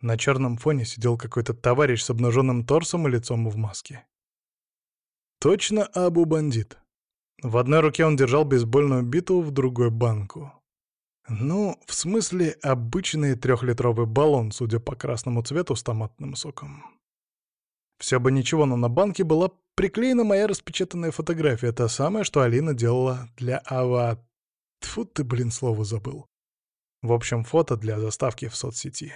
На черном фоне сидел какой-то товарищ с обнаженным торсом и лицом в маске. Точно Абу-бандит. В одной руке он держал бейсбольную биту, в другой — банку. Ну, в смысле, обычный трехлитровый баллон, судя по красному цвету, с томатным соком. Все бы ничего, но на банке была приклеена моя распечатанная фотография, та самая, что Алина делала для Ава... Тьфу ты, блин, слово забыл. В общем, фото для заставки в соцсети.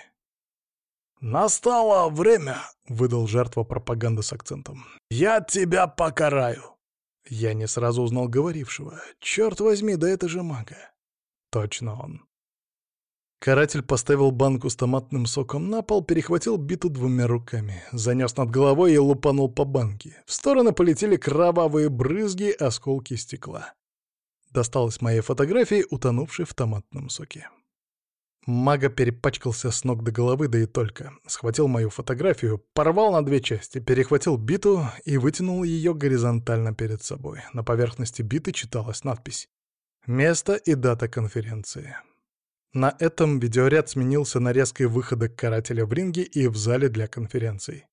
«Настало время!» — выдал жертва пропаганды с акцентом. «Я тебя покараю!» Я не сразу узнал говорившего. Черт возьми, да это же мага. Точно он. Каратель поставил банку с томатным соком на пол, перехватил биту двумя руками, занес над головой и лупанул по банке. В стороны полетели кровавые брызги, осколки стекла. Досталось моей фотографии, утонувшей в томатном соке. Мага перепачкался с ног до головы, да и только. Схватил мою фотографию, порвал на две части, перехватил биту и вытянул ее горизонтально перед собой. На поверхности биты читалась надпись «Место и дата конференции». На этом видеоряд сменился нарезкой выхода карателя в ринге и в зале для конференций.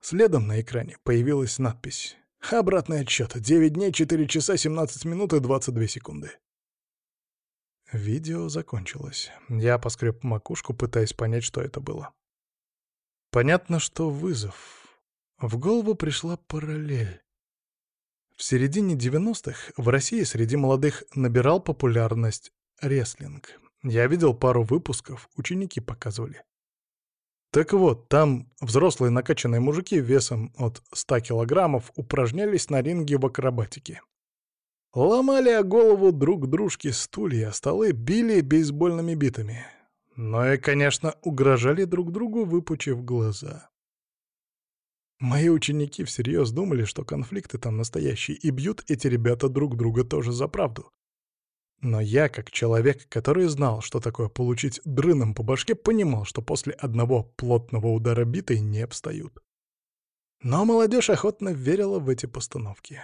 Следом на экране появилась надпись «Обратный отчет. 9 дней, 4 часа, 17 минут и 22 секунды». Видео закончилось. Я поскреб макушку, пытаясь понять, что это было. Понятно, что вызов. В голову пришла параллель. В середине 90-х в России среди молодых набирал популярность рестлинг. Я видел пару выпусков, ученики показывали. Так вот, там взрослые накачанные мужики весом от 100 килограммов упражнялись на ринге в акробатике. Ломали о голову друг дружке стулья, столы били бейсбольными битами. но и, конечно, угрожали друг другу, выпучив глаза. Мои ученики всерьез думали, что конфликты там настоящие, и бьют эти ребята друг друга тоже за правду. Но я, как человек, который знал, что такое получить дрыном по башке, понимал, что после одного плотного удара битой не обстают. Но молодежь охотно верила в эти постановки.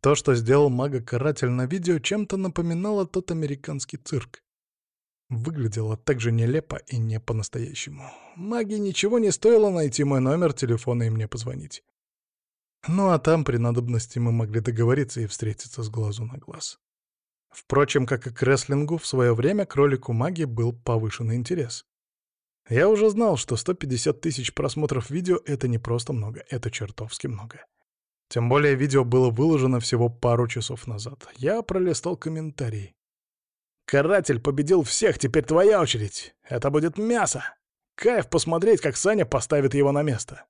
То, что сделал мага-каратель на видео, чем-то напоминало тот американский цирк. Выглядело так же нелепо и не по-настоящему. Маги ничего не стоило найти мой номер телефона и мне позвонить. Ну а там при надобности мы могли договориться и встретиться с глазу на глаз. Впрочем, как и к рестлингу, в свое время кролику маги был повышенный интерес. Я уже знал, что 150 тысяч просмотров видео — это не просто много, это чертовски много. Тем более видео было выложено всего пару часов назад. Я пролистал комментарии. Каратель победил всех, теперь твоя очередь. Это будет мясо. Кайф посмотреть, как Саня поставит его на место.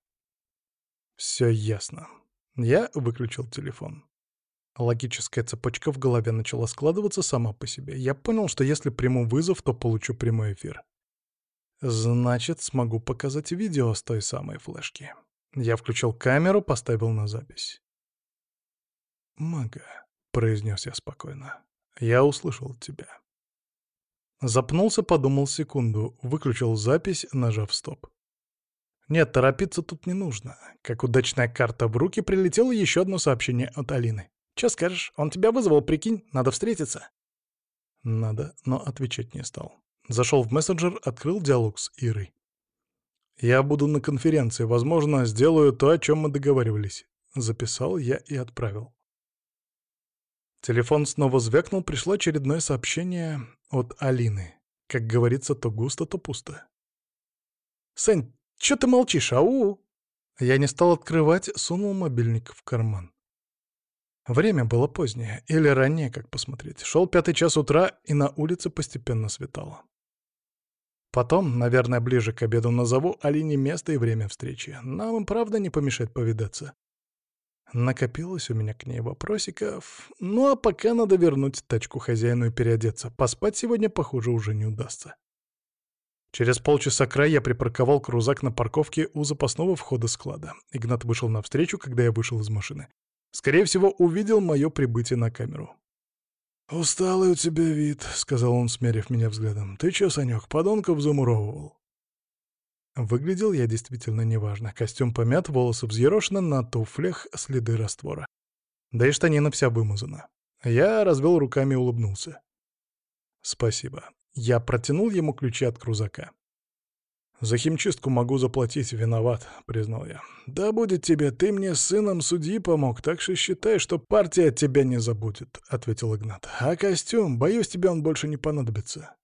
Все ясно. Я выключил телефон. Логическая цепочка в голове начала складываться сама по себе. Я понял, что если приму вызов, то получу прямой эфир. Значит, смогу показать видео с той самой флешки. Я включил камеру, поставил на запись. «Мага», — произнес я спокойно, — «я услышал тебя». Запнулся, подумал секунду, выключил запись, нажав стоп. Нет, торопиться тут не нужно. Как удачная карта в руки, прилетело еще одно сообщение от Алины. «Че скажешь? Он тебя вызвал, прикинь? Надо встретиться». Надо, но отвечать не стал. Зашел в мессенджер, открыл диалог с Ирой. «Я буду на конференции. Возможно, сделаю то, о чем мы договаривались». Записал я и отправил. Телефон снова звякнул, пришло очередное сообщение от Алины. Как говорится, то густо, то пусто. «Сань, чё ты молчишь, ау?» Я не стал открывать, сунул мобильник в карман. Время было позднее, или раннее, как посмотреть. Шел пятый час утра, и на улице постепенно светало. Потом, наверное, ближе к обеду назову Алине место и время встречи. Нам, правда, не помешает повидаться. Накопилось у меня к ней вопросиков. Ну а пока надо вернуть тачку хозяину и переодеться. Поспать сегодня, похоже, уже не удастся. Через полчаса край я припарковал крузак на парковке у запасного входа склада. Игнат вышел навстречу, когда я вышел из машины. Скорее всего, увидел мое прибытие на камеру. «Усталый у тебя вид», — сказал он, смерив меня взглядом. «Ты чё, Санёк, подонков замуровывал?» Выглядел я действительно неважно. Костюм помят, волосы взъерошены, на туфлях следы раствора. Да и штанина вся вымазана. Я развел руками и улыбнулся. «Спасибо». Я протянул ему ключи от крузака. «За химчистку могу заплатить, виноват», — признал я. «Да будет тебе, ты мне с сыном судьи помог, так что считай, что партия тебя не забудет», — ответил Игнат. «А костюм, боюсь, тебе он больше не понадобится».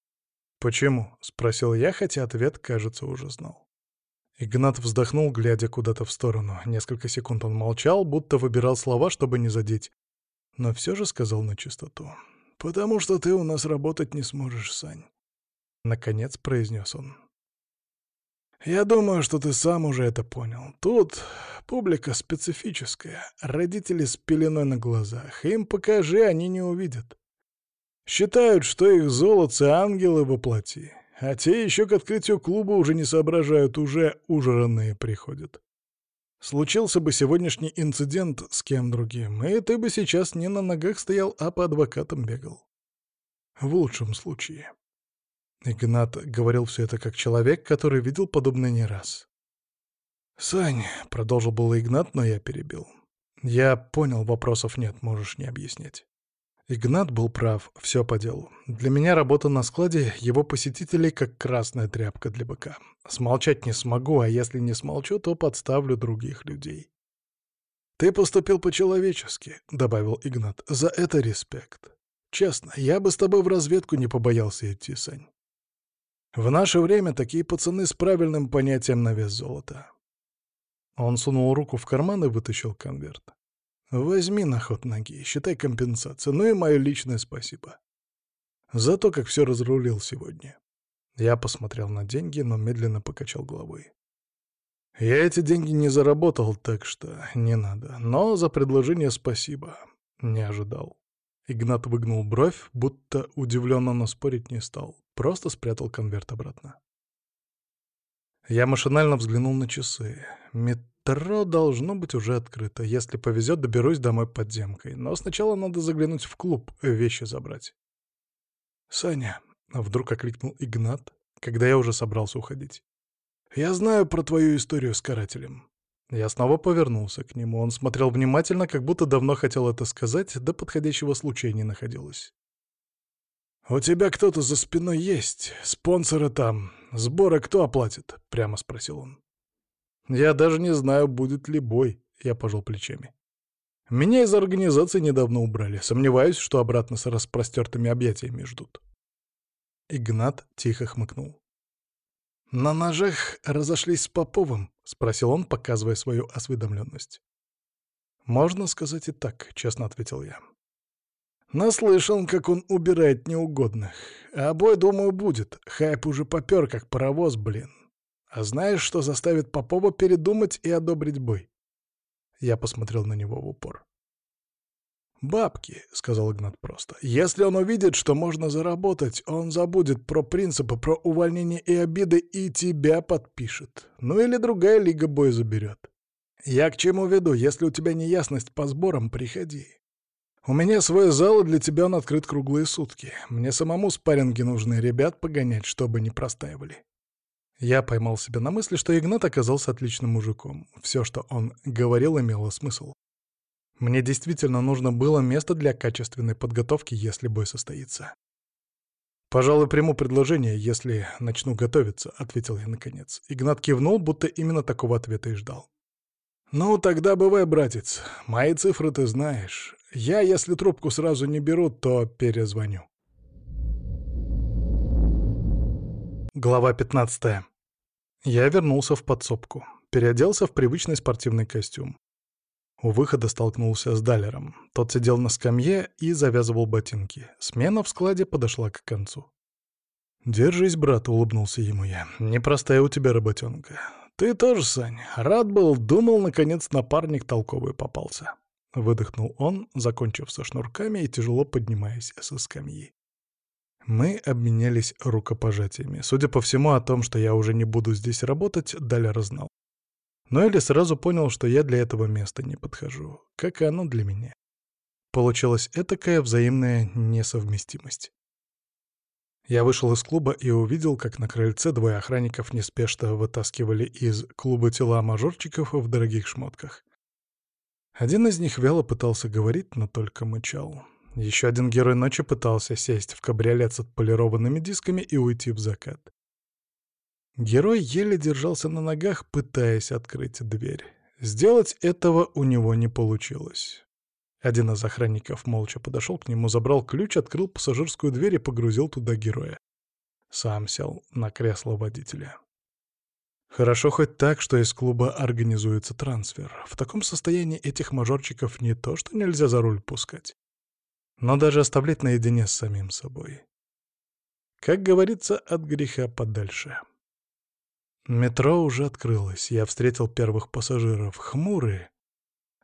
«Почему?» — спросил я, хотя ответ, кажется, уже знал. Игнат вздохнул, глядя куда-то в сторону. Несколько секунд он молчал, будто выбирал слова, чтобы не задеть. Но все же сказал на чистоту. «Потому что ты у нас работать не сможешь, Сань». Наконец произнес он. «Я думаю, что ты сам уже это понял. Тут публика специфическая. Родители с пеленой на глазах. Им покажи, они не увидят. Считают, что их золотцы — ангелы во плоти, а те еще к открытию клуба уже не соображают, уже ужранные приходят. Случился бы сегодняшний инцидент с кем другим, и ты бы сейчас не на ногах стоял, а по адвокатам бегал. В лучшем случае. Игнат говорил все это как человек, который видел подобное не раз. «Сань», — продолжил было Игнат, но я перебил. «Я понял, вопросов нет, можешь не объяснять». Игнат был прав, все по делу. Для меня работа на складе его посетителей как красная тряпка для быка. Смолчать не смогу, а если не смолчу, то подставлю других людей. «Ты поступил по-человечески», — добавил Игнат. «За это респект. Честно, я бы с тобой в разведку не побоялся идти, Сань. В наше время такие пацаны с правильным понятием на вес золота». Он сунул руку в карман и вытащил конверт. Возьми на ход ноги, считай компенсацию, ну и мое личное спасибо. За то, как все разрулил сегодня. Я посмотрел на деньги, но медленно покачал головой. Я эти деньги не заработал, так что не надо. Но за предложение спасибо. Не ожидал. Игнат выгнул бровь, будто удивленно, но спорить не стал. Просто спрятал конверт обратно. Я машинально взглянул на часы. Метро должно быть уже открыто. Если повезет, доберусь домой подземкой. Но сначала надо заглянуть в клуб, вещи забрать. «Саня», — вдруг окликнул Игнат, когда я уже собрался уходить. «Я знаю про твою историю с карателем». Я снова повернулся к нему. Он смотрел внимательно, как будто давно хотел это сказать, да подходящего случая не находилось. «У тебя кто-то за спиной есть? Спонсоры там. Сборы кто оплатит?» — прямо спросил он. «Я даже не знаю, будет ли бой», — я пожал плечами. «Меня из организации недавно убрали. Сомневаюсь, что обратно с распростертыми объятиями ждут». Игнат тихо хмыкнул. «На ножах разошлись с Поповым?» — спросил он, показывая свою осведомленность. «Можно сказать и так», — честно ответил я. Наслышан, как он убирает неугодных. А бой, думаю, будет. Хайп уже попер, как паровоз, блин. А знаешь, что заставит Попова передумать и одобрить бой? Я посмотрел на него в упор. «Бабки», — сказал Игнат просто. «Если он увидит, что можно заработать, он забудет про принципы, про увольнение и обиды и тебя подпишет. Ну или другая лига бой заберет. Я к чему веду? Если у тебя неясность по сборам, приходи. У меня свой зал, и для тебя он открыт круглые сутки. Мне самому спарринги нужны, ребят погонять, чтобы не простаивали. Я поймал себя на мысли, что Игнат оказался отличным мужиком. Все, что он говорил, имело смысл. Мне действительно нужно было место для качественной подготовки, если бой состоится. «Пожалуй, приму предложение, если начну готовиться», — ответил я наконец. Игнат кивнул, будто именно такого ответа и ждал. «Ну, тогда бывай, братец. Мои цифры ты знаешь. Я, если трубку сразу не беру, то перезвоню. Глава 15. Я вернулся в подсобку. Переоделся в привычный спортивный костюм. У выхода столкнулся с Далером. Тот сидел на скамье и завязывал ботинки. Смена в складе подошла к концу. «Держись, брат», — улыбнулся ему я. «Непростая у тебя работенка. Ты тоже, Сань. Рад был, думал, наконец напарник толковый попался». Выдохнул он, закончив со шнурками и тяжело поднимаясь со скамьи. Мы обменялись рукопожатиями. Судя по всему, о том, что я уже не буду здесь работать, Далер знал. Но Элли сразу понял, что я для этого места не подхожу, как и оно для меня. Получилась этакая взаимная несовместимость. Я вышел из клуба и увидел, как на крыльце двое охранников неспешно вытаскивали из клуба тела мажорчиков в дорогих шмотках. Один из них вяло пытался говорить, но только мычал. Еще один герой ночи пытался сесть в кабриолет с отполированными дисками и уйти в закат. Герой еле держался на ногах, пытаясь открыть дверь. Сделать этого у него не получилось. Один из охранников молча подошел к нему, забрал ключ, открыл пассажирскую дверь и погрузил туда героя. Сам сел на кресло водителя. Хорошо хоть так, что из клуба организуется трансфер. В таком состоянии этих мажорчиков не то, что нельзя за руль пускать, но даже оставлять наедине с самим собой. Как говорится, от греха подальше. Метро уже открылось, я встретил первых пассажиров, хмурые,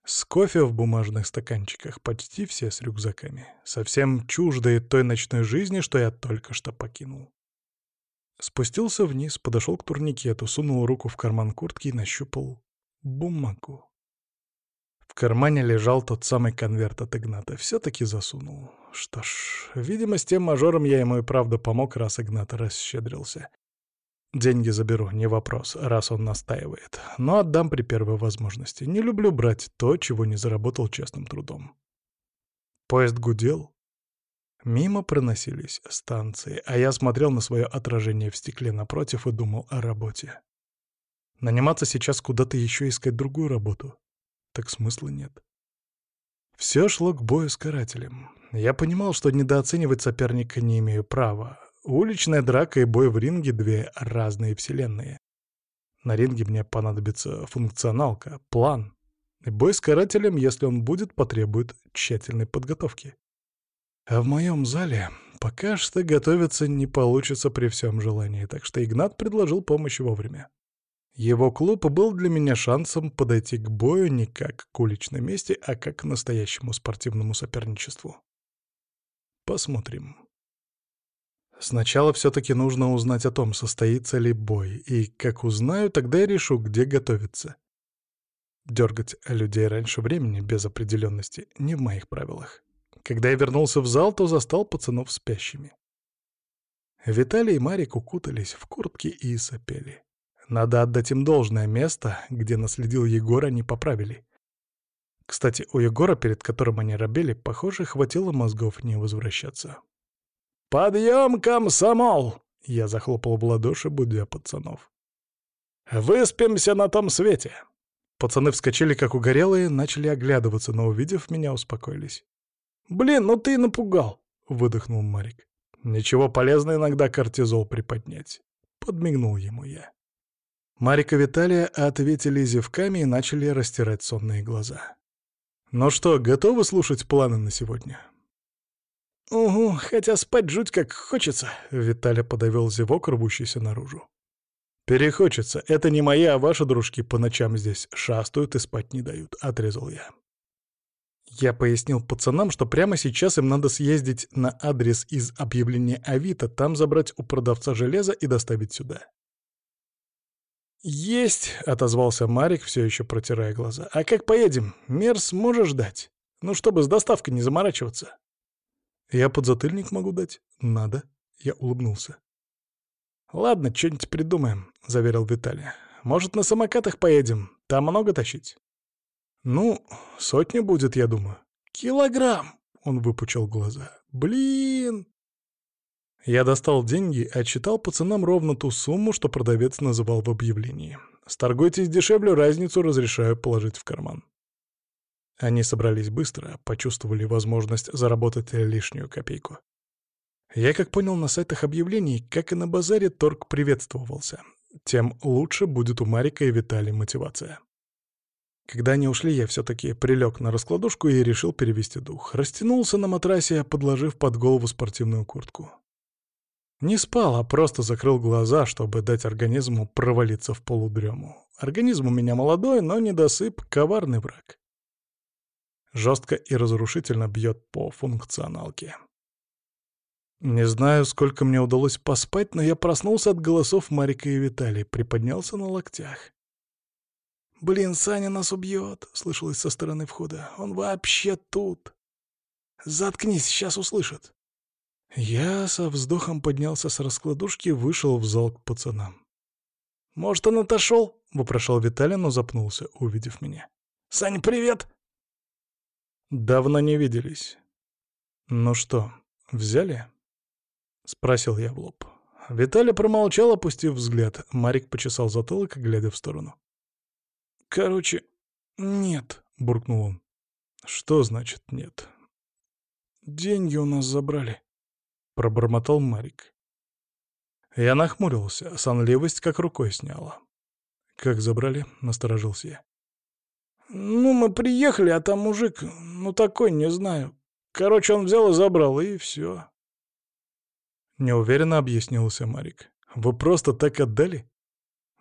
с кофе в бумажных стаканчиках, почти все с рюкзаками, совсем чуждые той ночной жизни, что я только что покинул. Спустился вниз, подошел к турникету, сунул руку в карман куртки и нащупал бумагу. В кармане лежал тот самый конверт от Игната. Все-таки засунул. Что ж, видимо, с тем мажором я ему и правда помог, раз Игнат расщедрился. Деньги заберу, не вопрос, раз он настаивает. Но отдам при первой возможности. Не люблю брать то, чего не заработал честным трудом. Поезд гудел, Мимо проносились станции, а я смотрел на свое отражение в стекле напротив и думал о работе. Наниматься сейчас куда-то еще искать другую работу? Так смысла нет. Все шло к бою с карателем. Я понимал, что недооценивать соперника не имею права. Уличная драка и бой в ринге — две разные вселенные. На ринге мне понадобится функционалка, план. И бой с карателем, если он будет, потребует тщательной подготовки. А в моем зале пока что готовиться не получится при всем желании, так что Игнат предложил помощь вовремя. Его клуб был для меня шансом подойти к бою не как к уличной мести, а как к настоящему спортивному соперничеству. Посмотрим. Сначала все-таки нужно узнать о том, состоится ли бой, и как узнаю, тогда я решу, где готовиться. Дергать людей раньше времени без определенности не в моих правилах. Когда я вернулся в зал, то застал пацанов спящими. Виталий и Марик укутались в куртки и сопели. Надо отдать им должное место, где наследил Егор, они поправили. Кстати, у Егора, перед которым они робели, похоже, хватило мозгов не возвращаться. «Подъем, комсомол!» — я захлопал в ладоши, будя пацанов. «Выспимся на том свете!» Пацаны вскочили, как угорелые, начали оглядываться, но, увидев меня, успокоились. «Блин, ну ты напугал!» — выдохнул Марик. «Ничего полезно иногда кортизол приподнять», — подмигнул ему я. Марик и Виталия ответили зевками и начали растирать сонные глаза. «Ну что, готовы слушать планы на сегодня?» «Угу, хотя спать жуть как хочется», — Виталя подавил зевок, рвущийся наружу. «Перехочется. Это не мои, а ваши дружки по ночам здесь шастают и спать не дают», — отрезал я. Я пояснил пацанам, что прямо сейчас им надо съездить на адрес из объявления Авито, там забрать у продавца железа и доставить сюда. «Есть!» — отозвался Марик, все еще протирая глаза. «А как поедем? Мерс можешь дать? Ну, чтобы с доставкой не заморачиваться». «Я подзатыльник могу дать?» «Надо». Я улыбнулся. «Ладно, что-нибудь придумаем», — заверил Виталий. «Может, на самокатах поедем? Там много тащить?» «Ну, сотня будет, я думаю». «Килограмм!» — он выпучил глаза. «Блин!» Я достал деньги, отчитал пацанам ровно ту сумму, что продавец называл в объявлении. «Сторгуйтесь дешевле, разницу разрешаю положить в карман». Они собрались быстро, почувствовали возможность заработать лишнюю копейку. Я как понял на сайтах объявлений, как и на базаре, торг приветствовался. Тем лучше будет у Марика и Виталия мотивация. Когда они ушли, я все-таки прилег на раскладушку и решил перевести дух. Растянулся на матрасе, подложив под голову спортивную куртку. Не спал, а просто закрыл глаза, чтобы дать организму провалиться в полудрему. Организм у меня молодой, но недосып — коварный враг. Жестко и разрушительно бьет по функционалке. Не знаю, сколько мне удалось поспать, но я проснулся от голосов Марика и Виталия, приподнялся на локтях. «Блин, Саня нас убьет», — слышалось со стороны входа. «Он вообще тут». «Заткнись, сейчас услышат». Я со вздохом поднялся с раскладушки вышел в зал к пацанам. «Может, он отошел?» — вопрошал Виталий, но запнулся, увидев меня. «Сань, привет!» «Давно не виделись. Ну что, взяли?» — спросил я в лоб. Виталий промолчал, опустив взгляд. Марик почесал затылок, глядя в сторону. «Короче, нет», — буркнул он. «Что значит нет?» «Деньги у нас забрали», — пробормотал Марик. Я нахмурился, сонливость как рукой сняла. «Как забрали?» — насторожился я. «Ну, мы приехали, а там мужик, ну такой, не знаю. Короче, он взял и забрал, и все. Неуверенно объяснился Марик. «Вы просто так отдали?»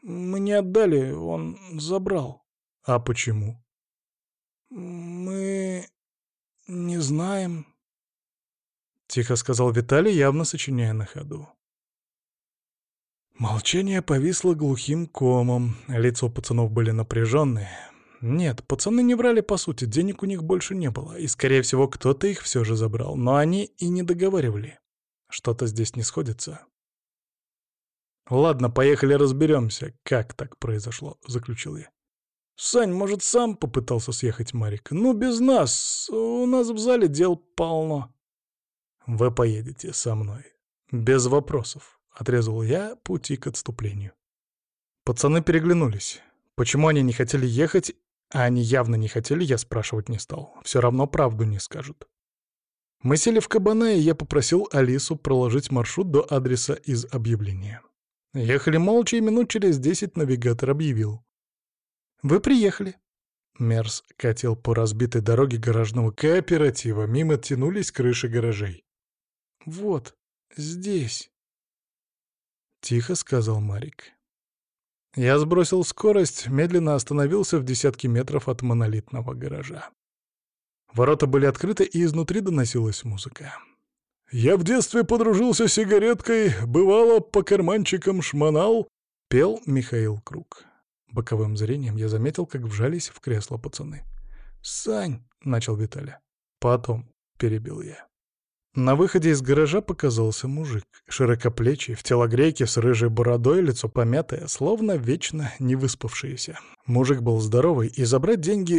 «Мы не отдали, он забрал». «А почему?» «Мы... не знаем», — тихо сказал Виталий, явно сочиняя на ходу. Молчание повисло глухим комом, лицо пацанов были напряженные. Нет, пацаны не врали по сути, денег у них больше не было, и, скорее всего, кто-то их все же забрал, но они и не договаривали. Что-то здесь не сходится. «Ладно, поехали разберемся, как так произошло», — заключил я. «Сань, может, сам попытался съехать Марик? Ну, без нас. У нас в зале дел полно». «Вы поедете со мной. Без вопросов», — отрезал я пути к отступлению. Пацаны переглянулись. Почему они не хотели ехать, а они явно не хотели, я спрашивать не стал. Все равно правду не скажут. Мы сели в кабана, и я попросил Алису проложить маршрут до адреса из объявления. Ехали молча, и минут через десять навигатор объявил. «Вы приехали». Мерс катил по разбитой дороге гаражного кооператива, мимо тянулись крыши гаражей. «Вот, здесь», — тихо сказал Марик. Я сбросил скорость, медленно остановился в десятке метров от монолитного гаража. Ворота были открыты, и изнутри доносилась музыка. Я в детстве подружился с сигареткой, бывало, по карманчикам шмонал, пел Михаил Круг. Боковым зрением я заметил, как вжались в кресло пацаны. «Сань!» — начал Виталя. «Потом», — перебил я. На выходе из гаража показался мужик, широкоплечий, в телогрейке с рыжей бородой, лицо помятое, словно вечно не выспавшееся. Мужик был здоровый, и забрать деньги